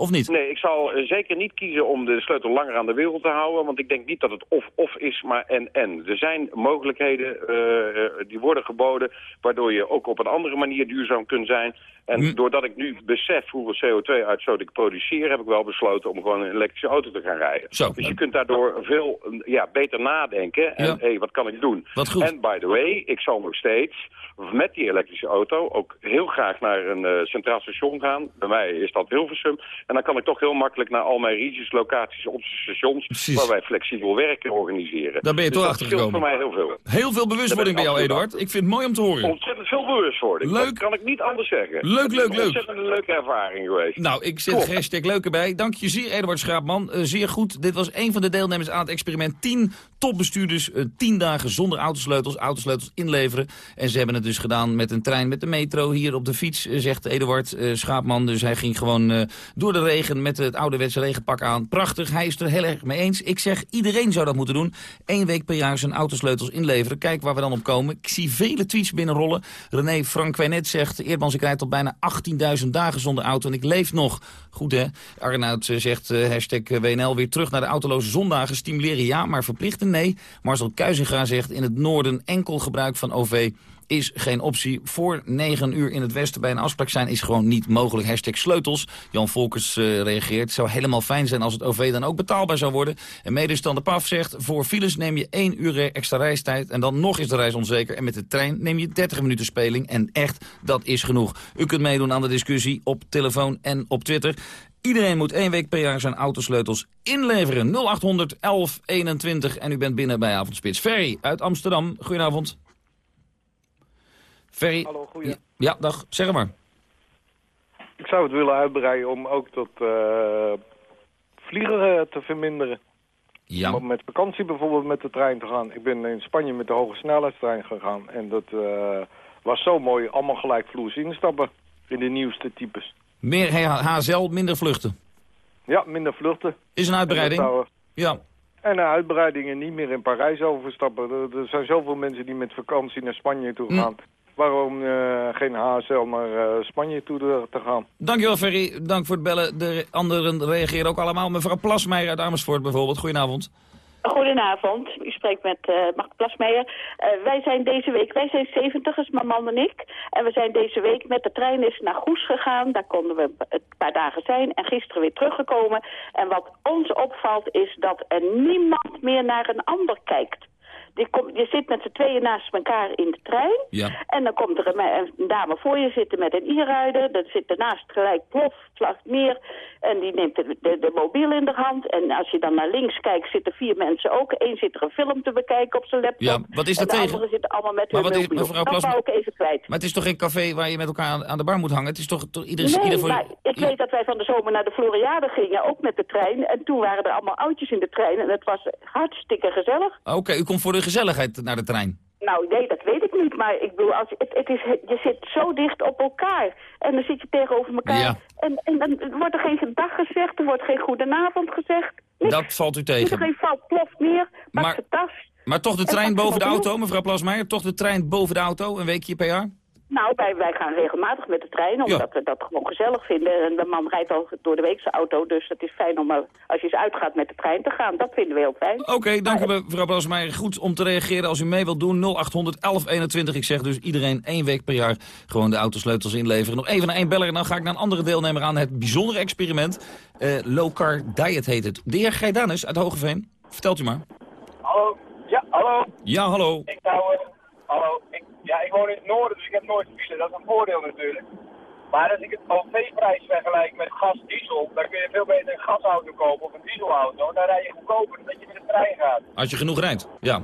Of niet? Nee, ik zal eh, zeker niet kiezen om de sleutel langer aan de wereld te houden. Want ik denk niet dat het of-of is, maar en-en. Er zijn mogelijkheden, eh, eh, die worden geboden... waardoor je ook op een andere manier duurzaam kunt zijn. En Hm. doordat ik nu besef hoeveel CO2-uitstoot ik produceer... heb ik wel besloten om gewoon een elektrische auto te gaan rijden. Zo. Dus je kunt daardoor veel ja, beter nadenken. En Ja. hé, wat kan ik doen? En by the way, ik zal nog steeds met die elektrische auto... ook heel graag naar een eh, centraal station gaan. Bij mij is dat Hilversum. En dan kan ik toch heel makkelijk naar al mijn regions, locaties op stations... Precies. waar wij flexibel werken organiseren. Daar ben je Dus toch dat scheelt achtergekomen. voor mij heel veel. Heel veel bewustwording bij jou, Eduard. Ik vind het mooi om te horen. Ontzettend veel bewustwording. Leuk. Dat kan ik niet anders zeggen. Leuk, Het is leuk, een leuk. Ontzettend een leuke ervaring geweest. Nou, ik zet Cool. hashtag leuk erbij. Dank je zeer, Eduard Schaapman. Eh, zeer goed. Dit was een van de deelnemers aan het experiment. 10 topbestuurders, eh, 10 dagen zonder autosleutels. Autosleutels inleveren. En ze hebben het dus gedaan met een trein, met de metro. Hier op de fiets, eh, zegt Eduard eh, Schaapman. Dus hij ging gewoon eh, door de regen met het ouderwetse regenpak aan. Prachtig, hij is het er heel erg mee eens. Ik zeg, iedereen zou dat moeten doen. Eén week per jaar zijn autosleutels inleveren. Kijk waar we dan op komen. Ik zie vele tweets binnenrollen. René Frank Wijnet zegt, Eerdmans, ik rijd al bijna bijna 18.000 dagen zonder auto en ik leef nog. Goed hè? Arnoud eh, zegt uh, hashtag WNL weer terug naar de autoloze zondagen. Stimuleren ja, maar verplichten nee. Marcel Kuizinga zegt in het noorden enkel gebruik van OV is geen optie. Voor 9 uur in het westen bij een afspraak zijn is gewoon niet mogelijk. Hashtag sleutels. Jan Volkers uh, reageert. Het zou helemaal fijn zijn als het OV dan ook betaalbaar zou worden. En medestander PAF zegt, voor files neem je 1 uur extra reistijd. En dan nog is de reis onzeker. En met de trein neem je 30 minuten speling. En echt, dat is genoeg. U kunt meedoen aan de discussie op telefoon en op Twitter. Iedereen moet één week per jaar zijn autosleutels inleveren. 0800 1121 en u bent binnen bij Avondspits. Ferry uit Amsterdam, goedenavond. Ferry. Hallo, goeie. Ja, dag. Zeg maar. Ik zou het willen uitbreiden om ook tot uh, vliegen te verminderen. Ja. Om met vakantie bijvoorbeeld met de trein te gaan. Ik ben in Spanje met de hoge snelheidstrein gegaan. En dat uh, was zo mooi. Allemaal gelijk vloers instappen in de nieuwste types. Meer HSL, minder vluchten? Ja, minder vluchten. Is een uitbreiding? En ja. En uh, uitbreidingen niet meer in Parijs overstappen. Er, er, zijn zoveel mensen die met vakantie naar Spanje toe gaan. Hm waarom uh, geen HSL naar uh, Spanje toe te gaan. Dankjewel Ferry, dank voor het bellen. De anderen reageren ook allemaal. Mevrouw Plasmeijer uit Amersfoort bijvoorbeeld, goedenavond. Goedenavond, u spreekt met uh, Mark Plasmeijer. Uh, wij zijn deze week, wij zijn zeventigers, mijn man en ik. En we zijn deze week met de trein eens naar Goes gegaan. Daar konden we een paar dagen zijn en gisteren weer teruggekomen. En wat ons opvalt is dat er niemand meer naar een ander kijkt. Je, kom, je zit met z'n tweeën naast elkaar in de trein. Ja. En dan komt er een, een dame voor je zitten met een e-rider. Dan zit ernaast gelijk plof, vlag meer. En die neemt de, de, de, mobiel in de hand. En als je dan naar links kijkt, zitten vier mensen ook. Eén zit er een film te bekijken op zijn laptop. Ja, wat is dat en de tegen? anderen zitten allemaal met maar hun wat is, mevrouw dat wou ik even kwijt. Maar het is toch geen café waar je met elkaar aan, aan de bar moet hangen? Het is toch, toch ieder, nee, ieder voor... maar ik weet dat wij van de zomer naar de Floriade gingen, ook met de trein. En toen waren er allemaal oudjes in de trein. En het was hartstikke gezellig. Oké, u komt voor de gezelligheid naar de trein. Nou, nee, dat weet ik niet. Maar ik bedoel, als, het, het is, je zit zo dicht op elkaar. En dan zit je tegenover elkaar. Ja. En, en dan wordt er geen dag gezegd. Er wordt geen goedenavond gezegd. Niks. Dat valt u tegen. Iedereen valt plof neer. Pak Maar- zijn tas. Maar toch de trein boven de auto, mevrouw Plasmeijer? Toch de trein boven de auto, een weekje per jaar? Nou, wij, wij gaan regelmatig met de trein, omdat Ja. we dat gewoon gezellig vinden. En de man rijdt al door de week zijn auto, dus het is fijn om eh, als je eens uitgaat met de trein te gaan. Dat vinden we heel fijn. Oké, dank u mevrouw Plasmeijer. Goed om te reageren als u mee wilt doen. 0800 1121. Ik zeg dus iedereen één week per jaar gewoon de autosleutels inleveren. Nog even naar één beller en dan ga ik naar een andere deelnemer aan het bijzondere experiment. Eh low car diet heet het. De heer Geidanus uit Hogeveen. Vertelt u maar. Hallo? Ja, hallo? Ja, hallo. Ik zou... eh, hallo? Ik, ja, ik woon in het noorden, dus ik heb nooit file. Dat is een voordeel natuurlijk. Maar als ik het OV-prijs vergelijk met gas-diesel, dan kun je veel beter een gasauto kopen of een dieselauto. Dan rij je goedkoper dan dat je met de trein gaat. Als je genoeg rijdt. Ja.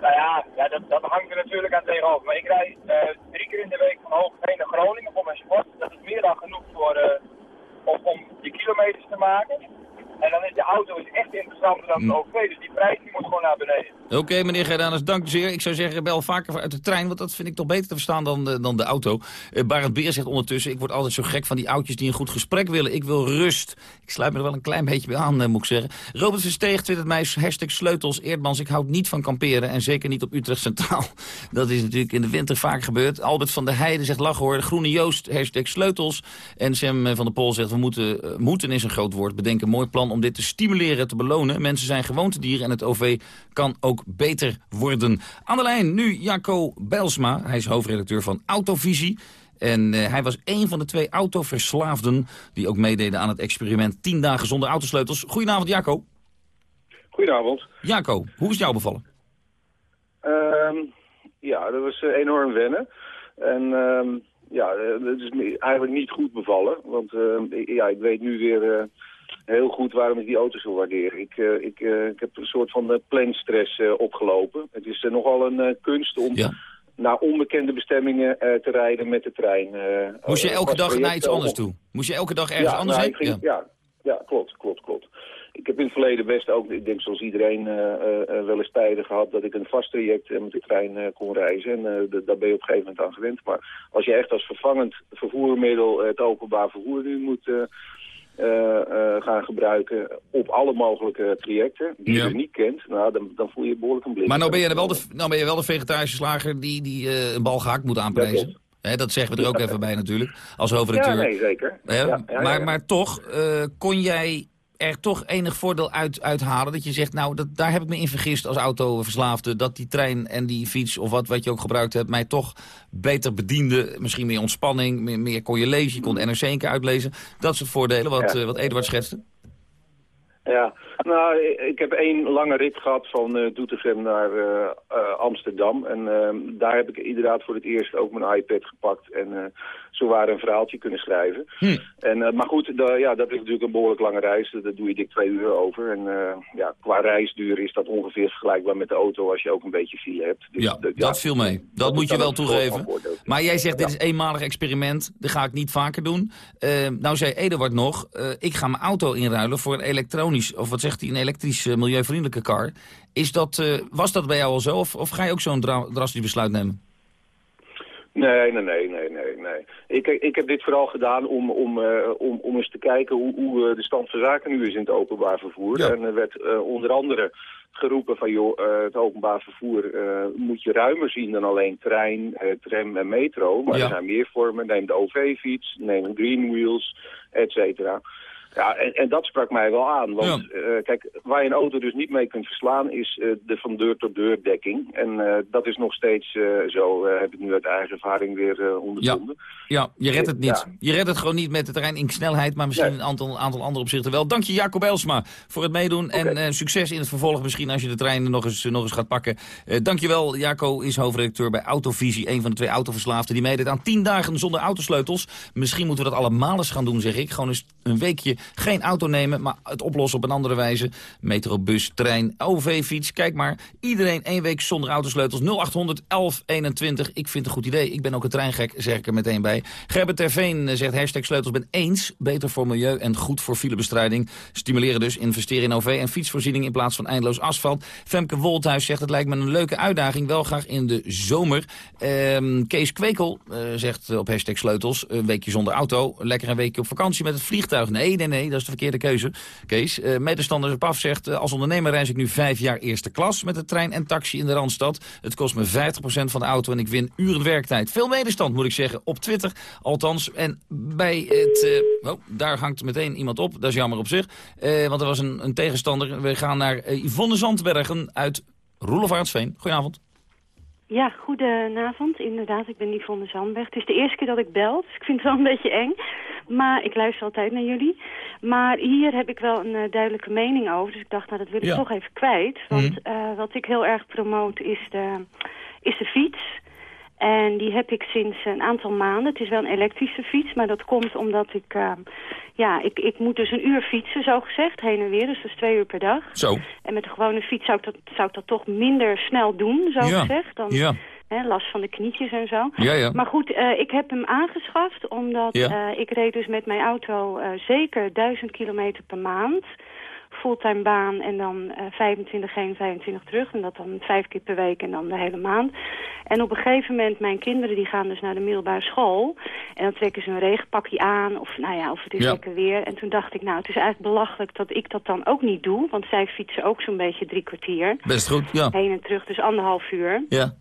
Nou ja, ja dat, dat hangt er natuurlijk aan tegenover. Maar ik rijd eh, drie keer in de week van Hoogveen naar Groningen voor mijn sport. Dat is meer dan genoeg voor, eh, om, om die kilometers te maken. En dan is de auto is echt interessanter dan het OV. Dus die prijs die moet gewoon naar beneden. Oké, meneer Geidanus, dank u zeer. Ik zou zeggen, bel vaker uit de trein, want dat vind ik toch beter te verstaan dan de, dan de auto. Eh Barend Beer zegt ondertussen, ik word altijd zo gek van die oudjes die een goed gesprek willen. Ik wil rust. Ik sluit me er wel een klein beetje bij aan, eh, moet ik zeggen. Robert Versteeg twittert mij, hashtag sleutels, Eerdmans. Ik houd niet van kamperen en zeker niet op Utrecht Centraal. Dat is natuurlijk in de winter vaak gebeurd. Albert van der Heijden zegt, lach hoor. Groene Joost, hashtag sleutels. En Sam eh, van der Pol zegt, we moeten, moeten is een groot woord, bedenken mooi plan om dit te stimuleren, te belonen. Mensen zijn gewoontedieren en het OV kan ook beter worden. Aan de lijn nu Jacco Bijlsma. Hij is hoofdredacteur van Autovisie. En eh, hij was een van de twee autoverslaafden die ook meededen aan het experiment 10 dagen zonder autosleutels. Goedenavond Jacco. Goedenavond. Jacco, hoe is het jou bevallen? Ehm, ja, dat was eh, enorm wennen. En ehm, ja, eh, het is eigenlijk niet goed bevallen. Want ehm, ja, ik weet nu weer heel goed waarom ik die auto zo waardeer. Ik, eh, ik, eh, ik heb een soort van uh, planstress eh, opgelopen. Het is eh, nogal een eh, kunst om naar onbekende bestemmingen eh, te rijden met de trein. eh, Moest je eh, elke dag naar iets eh, anders toe? Moest je elke dag ergens ja, anders nou, heen? ging- ja. Ja, klopt, klopt, klopt. Ik heb in het verleden best ook, ik denk zoals iedereen, eh, eh, eh, wel eens tijden gehad dat ik een vast traject eh, met de trein eh, kon reizen. En eh, daar ben je op een gegeven moment aan gewend. Maar als je echt als vervangend vervoermiddel eh, het openbaar vervoer nu moet eh, eh, eh, gaan gebruiken op alle mogelijke trajecten, die Ja. je niet kent, nou, dan, dan voel je behoorlijk een blik. Maar nou ben je wel de, nou ben je wel de vegetarische slager die, die eh, een bal gehakt moet aanprijzen. Hè, dat zeggen we er ook even bij natuurlijk, als hoofdredacteur. Ja, nee, zeker. Ja, maar, maar toch, eh, kon jij er toch enig voordeel uit uithalen? Dat je zegt, nou, dat, daar heb ik me in vergist als autoverslaafde... dat die trein en die fiets, of wat, wat je ook gebruikt hebt... mij toch beter bediende. Misschien meer ontspanning, meer, meer kon je lezen. Je kon NRC een keer uitlezen. Dat soort voordelen, wat, Ja. eh, wat Eduard schetste. Ja, nou, ik- heb één lange rit gehad van eh Doetinchem naar eh, eh, Amsterdam. En ehm, daar heb ik inderdaad voor het eerst ook mijn iPad gepakt en zo waar een verhaaltje kunnen schrijven. Hm. En, maar goed, ja, dat is natuurlijk een behoorlijk lange reis. Daar doe je dik twee uur over. En ja, qua reisduur is dat ongeveer vergelijkbaar met de auto als je ook een beetje file hebt. Dus, Ja, dat viel mee. Dat, moet je wel toegeven. Maar jij zegt, dit is eenmalig experiment. Dat ga ik niet vaker doen. Eh, nou zei Eduard nog, ik ga mijn auto inruilen voor een elektronisch... of wat zegt hij, een elektrisch eh, milieuvriendelijke car. Is dat, eh, was dat bij jou al zo? Of, of ga je ook zo'n dra- drastisch besluit nemen? Nee, nee, nee, nee, nee, nee. Ik, ik heb dit vooral gedaan om, om, eh, om, om eens te kijken hoe, hoe eh, de stand van zaken nu is in het openbaar vervoer. En er werd eh, onder andere geroepen van, joh, eh, het openbaar vervoer eh, moet je ruimer zien dan alleen trein, eh, tram en metro. Maar Ja. er zijn meer vormen. Neem de OV-fiets, neem een green wheels, et cetera. Ja, en, en dat sprak mij wel aan. Want eh, kijk, waar je een auto dus niet mee kunt verslaan is eh, de van deur tot deur dekking. En eh, dat is nog steeds zo, heb ik nu uit eigen ervaring weer ondervonden. Ja, je redt het niet. Ja. Je redt het gewoon niet met de terrein in snelheid, maar misschien een aantal, aantal andere opzichten wel. Dank je Jacob Elsma voor het meedoen en succes in het vervolg misschien als je de trein nog eens, nog eens gaat pakken. Dank je wel, Jaco is hoofdredacteur bij Autovisie, een van de twee autoverslaafden die meedeed aan 10 dagen zonder autosleutels. Misschien moeten we dat allemaal eens gaan doen, zeg ik. Gewoon eens een weekje geen auto nemen, maar het oplossen op een andere wijze. Metro, bus, trein, OV-fiets, kijk maar. Iedereen één week zonder autosleutels. 0800 1121. Ik vind het een goed idee. Ik ben ook een treingek, zeg ik er meteen bij. Gerbert Terveen eh, zegt hashtag sleutels ben eens. Beter voor milieu en goed voor filebestrijding. Stimuleren dus, investeren in OV en fietsvoorziening in plaats van eindeloos asfalt. Femke Wolthuis zegt het lijkt me een leuke uitdaging. Wel graag in de zomer. Ehm, Kees Kwekel eh, zegt op hashtag sleutels. Een weekje zonder auto. Lekker een weekje op vakantie met het vliegtuig. Nee, nee, nee, dat is de verkeerde keuze. Kees, medestander op af zegt... eh, als ondernemer reis ik nu vijf jaar eerste klas met de trein en taxi in de Randstad. Het kost me 50% van de auto en ik win uren werktijd. Veel medestand moet ik zeggen, op Twitter althans. En bij het... eh, oh, daar hangt meteen iemand op, dat is jammer op zich. Eh, want er was een, een tegenstander. We gaan naar Yvonne Zandbergen uit Roelofaartsveen. Goedenavond. Ja, goedenavond. Inderdaad, ik ben Yvonne Zandberg. Het is de eerste keer dat ik bel, dus ik vind het wel een beetje eng. Maar ik luister altijd naar jullie. Maar hier heb ik wel een eh, duidelijke mening over. Dus ik dacht, nou, dat wil ik Ja. toch even kwijt. Want Mhm. eh, wat ik heel erg promoot is de, is de fiets. En die heb ik sinds een aantal maanden. Het is wel een elektrische fiets, maar dat komt omdat ik... eh, ja, ik, ik moet dus een uur fietsen, zo gezegd, heen en weer. Dus dat is twee uur per dag. Zo. En met een gewone fiets zou ik dat, zou ik dat toch minder snel doen, zo Ja. gezegd. Dan, Ja. hè, last van de knietjes en zo. Ja, ja. Maar goed, eh, ik heb hem aangeschaft omdat Ja. eh, ik reed dus met mijn auto eh, zeker 1000 kilometer per maand. Fulltime baan en dan eh 25 heen, 25 terug. En dat dan vijf keer per week en dan de hele maand. En op een gegeven moment, mijn kinderen die gaan dus naar de middelbare school. En dan trekken ze een regenpakje aan of nou ja, of het is Ja. lekker weer. En toen dacht ik, nou het is eigenlijk belachelijk dat ik dat dan ook niet doe. Want zij fietsen ook zo'n beetje drie kwartier. Best goed, ja. Heen en terug, dus anderhalf uur. Ja.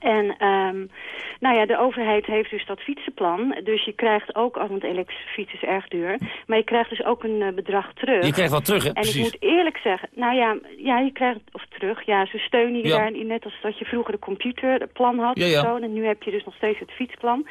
En ehm, nou ja, de overheid heeft dus dat fietsenplan. Dus je krijgt ook, oh, want elektrische fiets is erg duur. Maar je krijgt dus ook een eh, bedrag terug. Je krijgt wat terug, hè? En Precies. ik moet eerlijk zeggen, nou ja, ja, je krijgt, of terug, ja, ze steunen je Ja. daarin. Net als dat je vroeger de computerplan had Ja, ja. zo. En nu heb je dus nog steeds het fietsplan.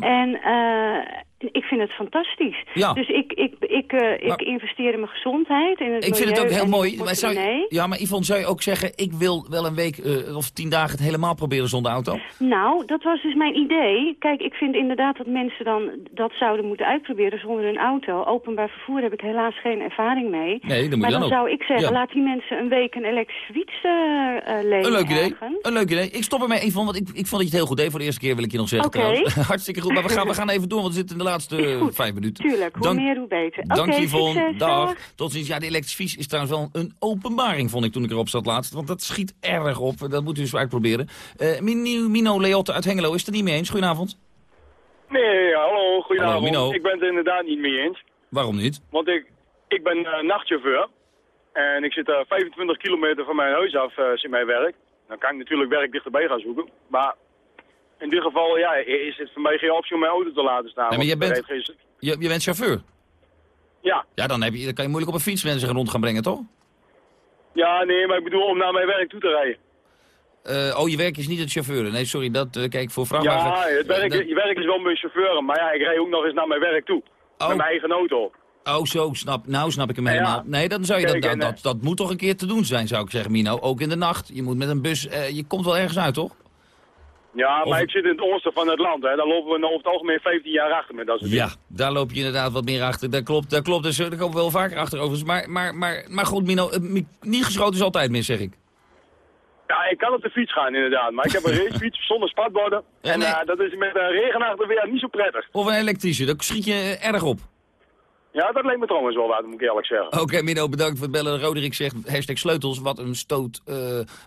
En eh, ik vind het fantastisch. Ja. Dus ik, ik, ik, eh, Maar- ik investeer in mijn gezondheid, in het Ik vind het ook heel mooi. Maar zou, ja, maar Yvonne, zou je ook zeggen... ik wil wel een week eh, of tien dagen het helemaal proberen zonder auto? Nou, dat was dus mijn idee. Kijk, ik vind inderdaad dat mensen dan dat zouden moeten uitproberen zonder een auto. Openbaar vervoer heb ik helaas geen ervaring mee. Nee, dat moet maar je dan, dan zou ik zeggen, Ja. laat die mensen een week een elektrische fiets eh eh, lenen Een leuk idee. ergens. Een leuk idee. Ik stop ermee, Yvonne, want ik, ik vond dat je het heel goed deed. Voor de eerste keer wil ik je nog zeggen trouwens. Hartstikke goed. Maar we gaan, we gaan even door, want we zitten de laatste eh, vijf minuten. Tuurlijk, hoe Dank- meer hoe beter. Dank Oké, Yvonne. succes, dag. dag. Tot ziens. Ja, de elektrische fiets is trouwens wel een openbaring, vond ik toen ik erop zat laatst. Want dat schiet erg op. Dat moet u eens uitproberen. Eh Mino, Mino Leotte uit Hengelo is het er niet mee eens. Goedenavond. Nee, hallo, goedenavond. Hallo, Mino. ik ben het er inderdaad niet mee eens. Waarom niet? Want ik, ik ben eh, nachtchauffeur. En ik zit eh 25 kilometer van mijn huis af, eh in mijn werk. Dan kan ik natuurlijk werk dichterbij gaan zoeken. Maar in dit geval ja, is het voor mij geen optie om mijn auto te laten staan. Nee, maar je bent- geen- Je, je bent chauffeur? Ja. Ja, dan, heb je, dan kan je moeilijk op een fiets mensen rond gaan brengen, toch? Ja, nee, maar ik bedoel om naar mijn werk toe te rijden. Eh, oh, je werk is niet het chauffeur. Nee, sorry, dat eh, kijk voor vrachtwagen. Ja, het werk, Eh, je werk is wel met chauffeur, maar ja, ik rij ook nog eens naar mijn werk toe. Met mijn eigen auto. Oh, zo, snap, nou snap ik hem ja. helemaal. Nee, dan zou je dat, dat, dat, dat moet toch een keer te doen zijn, zou ik zeggen, Mino. Ook in de nacht. Je moet met een bus, je komt wel ergens uit, toch? Ja, maar ik zit in het oosten van het land, hè. Daar lopen we over het algemeen 15 jaar achter met dat soort Ja, daar loop je inderdaad wat meer achter. Dat klopt, dat klopt. Dus, eh, daar komen we wel vaker achter overigens. Maar, maar, maar, maar goed, Mino, eh, niet geschoten is altijd mis, zeg ik. Ja, ik kan op de fiets gaan inderdaad, maar ik heb een racefiets zonder spatborden. En nee. eh, dat is met een regenachtig weer niet zo prettig. Of een elektrische, daar schiet je erg op. Ja, dat leek me trouwens wel wat, moet ik eerlijk zeggen. Oké, Mino, bedankt voor het bellen. Roderick zegt, hashtag sleutels, wat, een stoot, eh,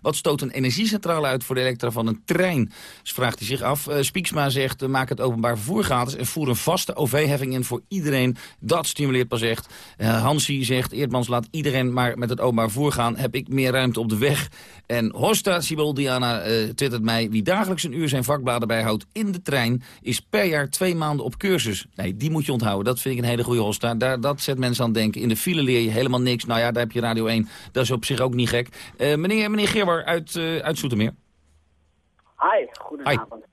wat stoot een energiecentrale uit voor de elektra van een trein? Dus vraagt hij zich af. Eh, Spieksma zegt, eh, maak het openbaar vervoer gratis en voer een vaste OV-heffing in voor iedereen. Dat stimuleert pas echt. Hansi zegt, Eerdmans laat iedereen maar met het openbaar vervoer gaan. Heb ik meer ruimte op de weg? En Hosta Sibel Diana eh twittert mij, wie dagelijks een uur zijn vakbladen bijhoudt in de trein, is per jaar twee maanden op cursus. Nee, die moet je onthouden. Dat vind ik een hele goede Hosta. Daar, dat zet mensen aan het denken. In de file leer je helemaal niks. Nou ja, daar heb je Radio 1. Dat is op zich ook niet gek. Eh, meneer, meneer Gerwer uit, eh uit Zoetermeer. Hi, goedenavond.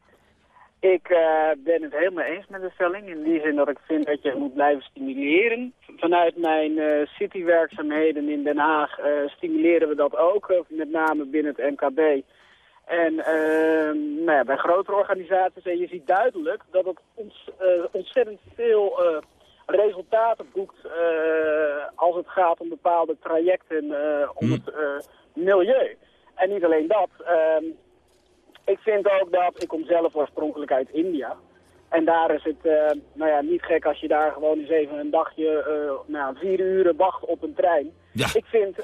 Ik eh, ben het helemaal eens met de stelling. In die zin dat ik vind dat je moet blijven stimuleren. Vanuit mijn citywerkzaamheden in Den Haag stimuleren we dat ook. met name binnen het MKB. En nou ja, bij grotere organisaties. En je ziet duidelijk dat het ons, ontzettend veel resultaten boekt. eh, als het gaat om bepaalde trajecten eh, om het eh, milieu. En niet alleen dat. ehm, ik vind ook dat, ik kom zelf oorspronkelijk uit India. En daar is het nou ja, niet gek als je daar gewoon eens even een dagje, eh, nou vier uren wacht op een trein. Ik vind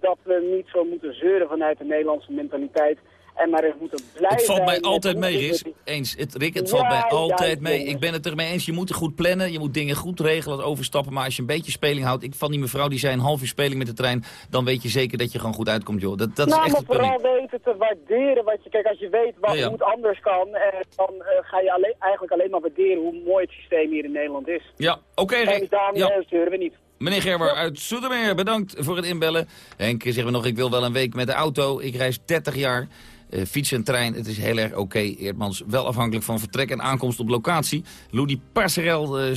dat we niet zo moeten zeuren vanuit de Nederlandse mentaliteit. En maar moeten blijven Het valt mij altijd mee, ontwikkeling. Eens. Het, Rick, het Ja, valt mij ja, altijd mee. Ik ben het er mee eens. Je moet er goed plannen. Je moet dingen goed regelen, het overstappen. Maar als je een beetje speling houdt... Ik van die mevrouw die zei een half uur speling met de trein... dan weet je zeker dat je gewoon goed uitkomt, joh. Dat, dat nou, is echt maar het vooral weten te waarderen wat je... Kijk, als je weet wat, Ja, het anders kan... Eh, dan eh, ga je alleen, eigenlijk alleen maar waarderen hoe mooi het systeem hier in Nederland is. Ja, oké, En Rick. eh, zeuren we niet. Meneer Gerber uit Zoetermeer, bedankt voor het inbellen. Henk zegt we nog, ik wil wel een week met de auto. Ik reis 30 jaar. Eh fiets en trein, het is heel erg oké. Eerdmans wel afhankelijk van vertrek en aankomst op locatie. Louis Parserel eh,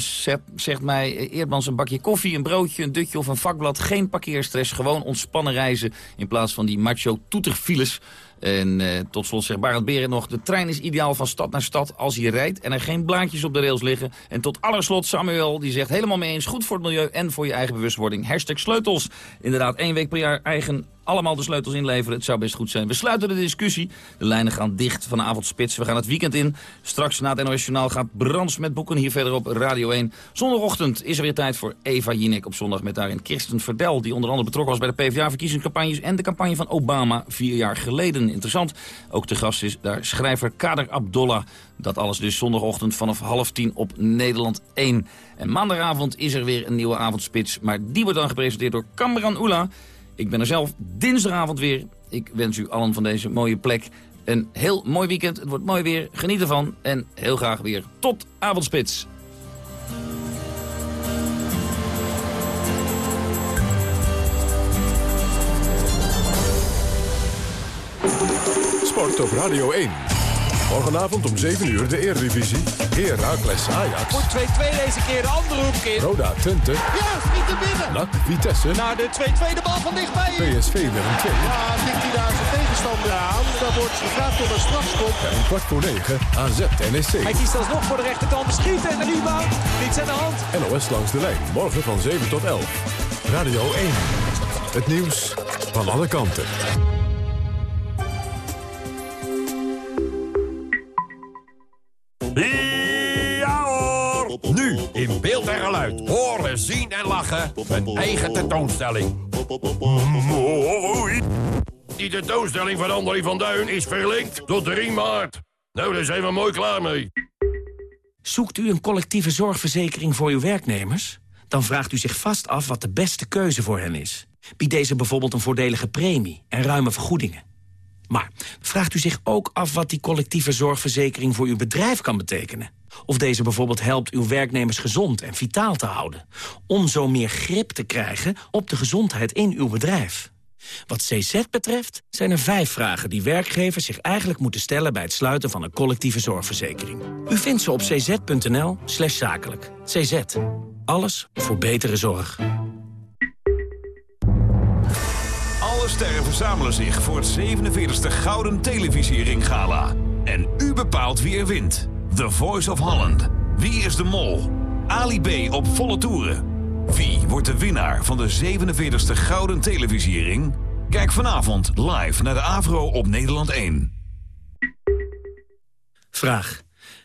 zegt, mij... eh, Eerdmans een bakje koffie, een broodje, een dutje of een vakblad. Geen parkeerstress, gewoon ontspannen reizen... in plaats van die macho toeterfiles. En tot slot zegt Barend Beren nog... de trein is ideaal van stad naar stad als hij rijdt... en er geen blaadjes op de rails liggen. En tot allerslot Samuel, die zegt helemaal mee eens... goed voor het milieu en voor je eigen bewustwording. Hashtag sleutels. Inderdaad, één week per jaar eigen allemaal de sleutels inleveren. Het zou best goed zijn. We sluiten de discussie. De lijnen gaan dicht vanavond spits. We gaan het weekend in. Straks na het NOS Journaal gaat Brands met boeken hier verderop Radio 1. Zondagochtend is er weer tijd voor Eva Jinek op zondag... met daarin Kirsten Verdel, die onder andere betrokken was... bij de PvdA-verkiezingscampagnes en de campagne van Obama vier jaar geleden. Interessant. Ook de gast is daar schrijver Kader Abdollah. Dat alles dus zondagochtend vanaf half tien op Nederland 1. En maandagavond is er weer een nieuwe avondspits. Maar die wordt dan gepresenteerd door Kamran Oela... Ik ben er zelf dinsdagavond weer. Ik wens u allen van deze mooie plek een heel mooi weekend. Het wordt mooi weer. Geniet ervan. En heel graag weer tot avondspits. Sport op Radio 1. Morgenavond om 7 uur de Eredivisie. Heracles Ajax. Voor 2-2 deze keer, de andere hoek in. Roda Twente. Ja, schiet er binnen. NAC Vitesse. Naar de 2-2 de bal van dichtbij. PSV Willem 2. Ja, tikt hij daar zijn tegenstander aan. Dan wordt gevraagd om een strafschop. En kwart voor 9 AZ NEC. Hij kiest alsnog voor de rechterkant. Schiet en de rebound. Niets aan de hand. NOS langs de lijn. Morgen van 7 tot 11. Radio 1. Het nieuws van alle kanten. In beeld en geluid. Horen, zien en lachen. Een eigen tentoonstelling. Mooi! Die tentoonstelling van André van Duin is verlinkt tot 3 maart. Nou, daar zijn we mooi klaar mee. Zoekt u een collectieve zorgverzekering voor uw werknemers? Dan vraagt u zich vast af wat de beste keuze voor hen is. Biedt deze bijvoorbeeld een voordelige premie en ruime vergoedingen? Maar vraagt u zich ook af wat die collectieve zorgverzekering voor uw bedrijf kan betekenen? Of deze bijvoorbeeld helpt uw werknemers gezond en vitaal te houden? Om zo meer grip te krijgen op de gezondheid in uw bedrijf. Wat CZ betreft zijn er vijf vragen die werkgevers zich eigenlijk moeten stellen... bij het sluiten van een collectieve zorgverzekering. U vindt ze op cz.nl slash zakelijk. CZ. Alles voor betere zorg. Alle sterren verzamelen zich voor het 47e Gouden Televisiering Gala. En u bepaalt wie er wint. The Voice of Holland. Wie is de mol? Ali B op volle toeren. Wie wordt de winnaar van de 47e Gouden Televisiering? Kijk vanavond live naar de AVRO op Nederland 1. Vraag.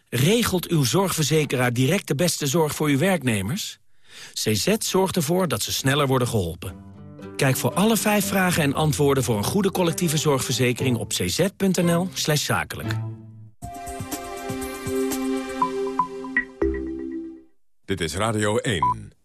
Regelt uw zorgverzekeraar direct de beste zorg voor uw werknemers? CZ zorgt ervoor dat ze sneller worden geholpen. Kijk voor alle vijf vragen en antwoorden voor een goede collectieve zorgverzekering op cz.nl zakelijk. Dit is Radio 1.